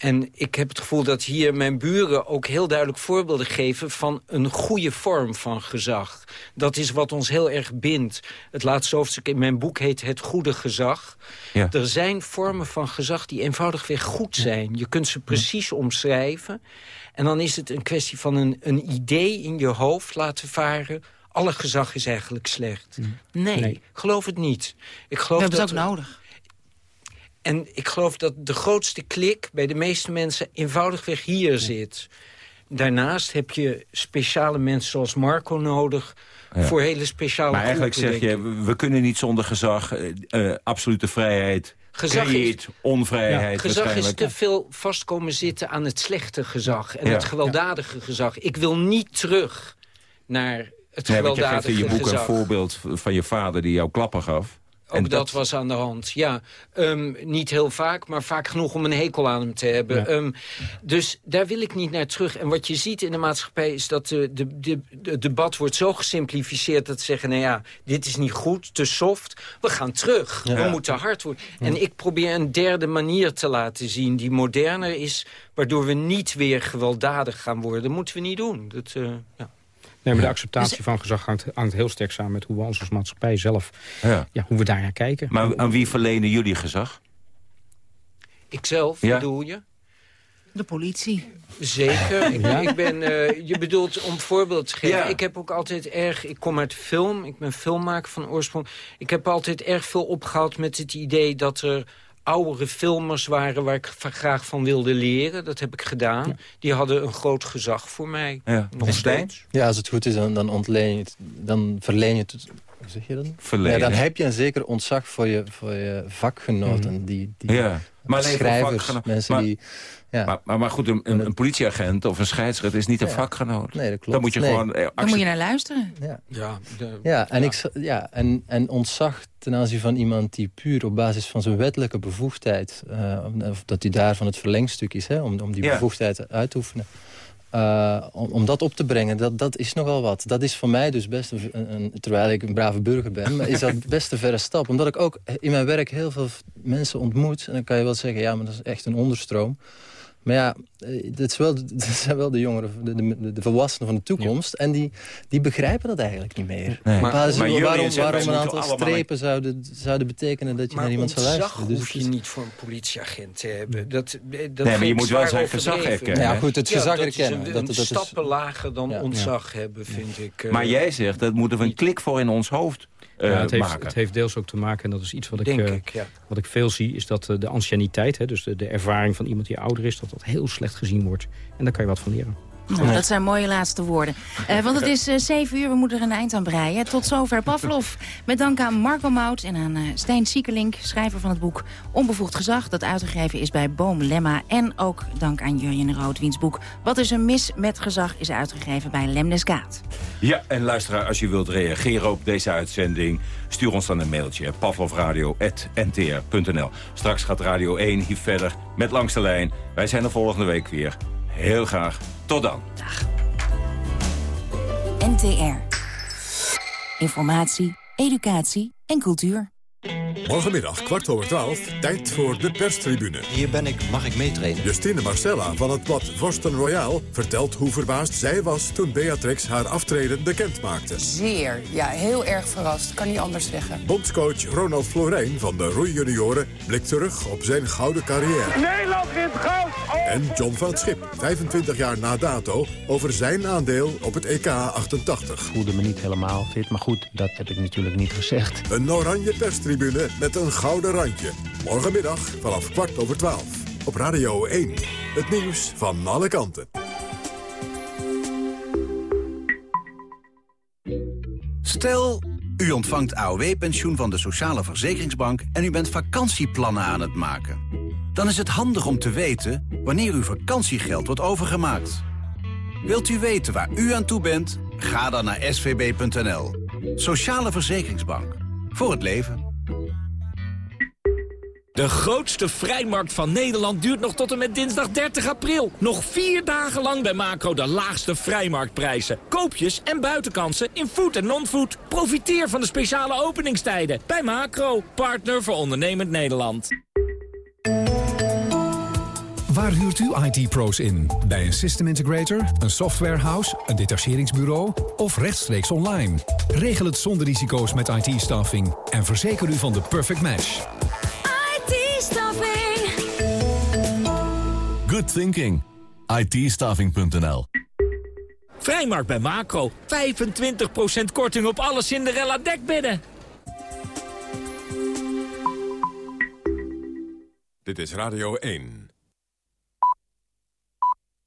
En ik heb het gevoel dat hier mijn buren ook heel duidelijk voorbeelden geven... van een goede vorm van gezag. Dat is wat ons heel erg bindt. Het laatste hoofdstuk in mijn boek heet Het Goede Gezag. Ja. Er zijn vormen van gezag die eenvoudigweg goed zijn. Je kunt ze precies omschrijven. En dan is het een kwestie van een, een idee in je hoofd laten varen... alle gezag is eigenlijk slecht. Nee, Nee. geloof het niet. Ik geloof We hebben het dat ook nodig. En ik geloof dat de grootste klik bij de meeste mensen eenvoudigweg hier zit. Daarnaast heb je speciale mensen zoals Marco nodig... Ja. voor hele speciale Maar eigenlijk groepen, zeg je, we- kunnen niet zonder gezag, eh, eh, absolute vrijheid, Gezag is- onvrijheid Gezag is te veel vast komen zitten aan het slechte gezag... en Ja. het gewelddadige gezag. Ik wil niet terug naar het Nee, want je geeft gewelddadige in je boek gezag. een voorbeeld van je vader die jou klappen gaf. Ook dat, was aan de hand, ja. Ehm, niet heel vaak, maar vaak genoeg om een hekel aan hem te hebben. Ja. Ehm, dus daar wil ik niet naar terug. En wat je ziet in de maatschappij is dat de, de, de, de debat wordt zo gesimplificeerd... dat ze zeggen, nou ja, dit is niet goed, te soft. We gaan terug, Ja. we moeten hard worden. En ik probeer een derde manier te laten zien... die moderner is, waardoor we niet weer gewelddadig gaan worden. Dat moeten we niet doen. Dat, eh, ja. Nee, maar de acceptatie van gezag hangt, hangt heel sterk samen met hoe we ons als maatschappij zelf, Ja. Dus- hoe we daar naar kijken. Maar aan wie verlenen jullie gezag? Ikzelf, Ja. bedoel je? De politie. Zeker. Ik, Ja? ik ben, eh, je bedoelt om voorbeeld te geven. Ja. Ik heb ook altijd erg... Ik kom uit film. Ik ben filmmaker van oorsprong. Ik heb altijd erg veel opgehaald met het idee dat er oudere filmers waren waar ik graag van wilde leren. Dat heb ik gedaan. Die hadden een groot gezag voor mij. Ja. Nog steeds. Ja, als het goed is, dan, dan ontleen je het, dan verleen je het... Hoe zeg je dat? Ja, dan heb je een zeker ontzag voor je, voor je vakgenoten. Die, die Ja. Maar schrijvers, mensen Maar- die... Ja. Maar, maar, maar goed, een, een, een politieagent of een scheidsrechter is niet een Ja. vakgenoot. Nee, dat klopt. Dan moet je Nee. gewoon... eh, Dan moet je naar luisteren. Ja. Ja, de- Ja, en, Ik, ja en, en ontzag ten aanzien van iemand die puur op basis van zijn wettelijke bevoegdheid... eh, of dat hij daar van het verlengstuk is, hè, om, om die Ja. bevoegdheid uit te oefenen... eh, om, om dat op te brengen, dat, dat is nogal wat. Dat is voor mij dus best, een, een- terwijl ik een brave burger ben... maar is dat [LAUGHS] best een verre stap. Omdat ik ook in mijn werk heel veel mensen ontmoet... en dan kan je wel zeggen, ja, maar dat is echt een onderstroom... Maar ja, eh, dat, is wel, [LAUGHS] dat zijn wel de jongeren, de, de, de volwassenen van de toekomst. En die, die begrijpen dat eigenlijk niet meer. Nee. Maar, Maar waarom, een aantal strepen zouden, zouden betekenen dat je Maar naar iemand zou luisteren. Dus hoef je niet voor een politieagent te hebben. Dat, dat maar vind je moet wel zijn gezag overdreven. erkennen, Ja, goed, het gezag dat erkennen. Is een, Dat- dat is- stappen lager dan Ja. ontzag hebben, vind ik. eh, Maar jij zegt, dat moeten we een klik voor in ons hoofd eh, Ja, het, heeft, maken. het heeft deels ook te maken, en dat is iets wat ik, eh, ik, ja. wat ik veel zie... is dat eh, de anciëniteit, hè, dus de, de ervaring van iemand die ouder is... dat dat heel slecht gezien wordt. En daar kan je wat van leren. Nou, dat zijn mooie laatste woorden. Eh, want het is eh, zeven uur, we moeten er een eind aan breien. Tot zover Pavlov. Met dank aan Marco Mout en aan eh, Stijn Siekelink, schrijver van het boek Onbevoegd Gezag... dat uitgegeven is bij Boom Lemma. En ook dank aan Jurjen Rood, wiens boek Wat is er mis met gezag... is uitgegeven bij Lemneskaat. Ja, en luisteraar, als je wilt reageren op deze uitzending... stuur ons dan een mailtje, pavlovradio.ntr.nl. Straks gaat Radio 1 hier verder met Langs de Lijn. Wij zijn er volgende week weer. Heel graag. Tot dan. NTR. Informatie, educatie en cultuur. Morgenmiddag, kwart over twaalf, tijd voor de perstribune. Hier ben ik, mag ik meetrainen? Justine Marcella van het blad Vorsten Royaal vertelt hoe verbaasd zij was... toen Beatrix haar aftreden bekend maakte. Zeer, ja, heel erg verrast. Kan niet anders zeggen. Bondscoach Ronald Florijn van de roeijunioren blikt terug op zijn gouden carrière. Nederland wint goud! En John van het Schip, 25 jaar na dato, over zijn aandeel op het EK 88. voelde me niet helemaal fit. Maar goed, dat heb ik natuurlijk niet gezegd. Een oranje perstribune met een gouden randje. Morgenmiddag vanaf kwart over twaalf. Op Radio 1. Het nieuws van alle kanten. Stel, u ontvangt AOW-pensioen van de Sociale Verzekeringsbank... en u bent vakantieplannen aan het maken. Dan is het handig om te weten wanneer uw vakantiegeld wordt overgemaakt. Wilt u weten waar u aan toe bent Ga dan naar svb.nl. Sociale Verzekeringsbank. Voor het leven. De grootste vrijmarkt van Nederland duurt nog tot en met dinsdag 30 april. Nog vier dagen lang bij Macro de laagste vrijmarktprijzen. Koopjes en buitenkansen in food en non-food. Profiteer van de speciale openingstijden bij Macro, partner voor ondernemend Nederland. Waar huurt u IT-pro's in? Bij een system integrator, een softwarehouse, een detacheringsbureau of rechtstreeks online? Regel het zonder risico's met IT-staffing en verzeker u van de perfect match. IT-staffing. Good thinking. IT-staffing.nl Vrijmarkt bij Macro. 25% korting op alle Cinderella dekbedden. Dit is Radio 1.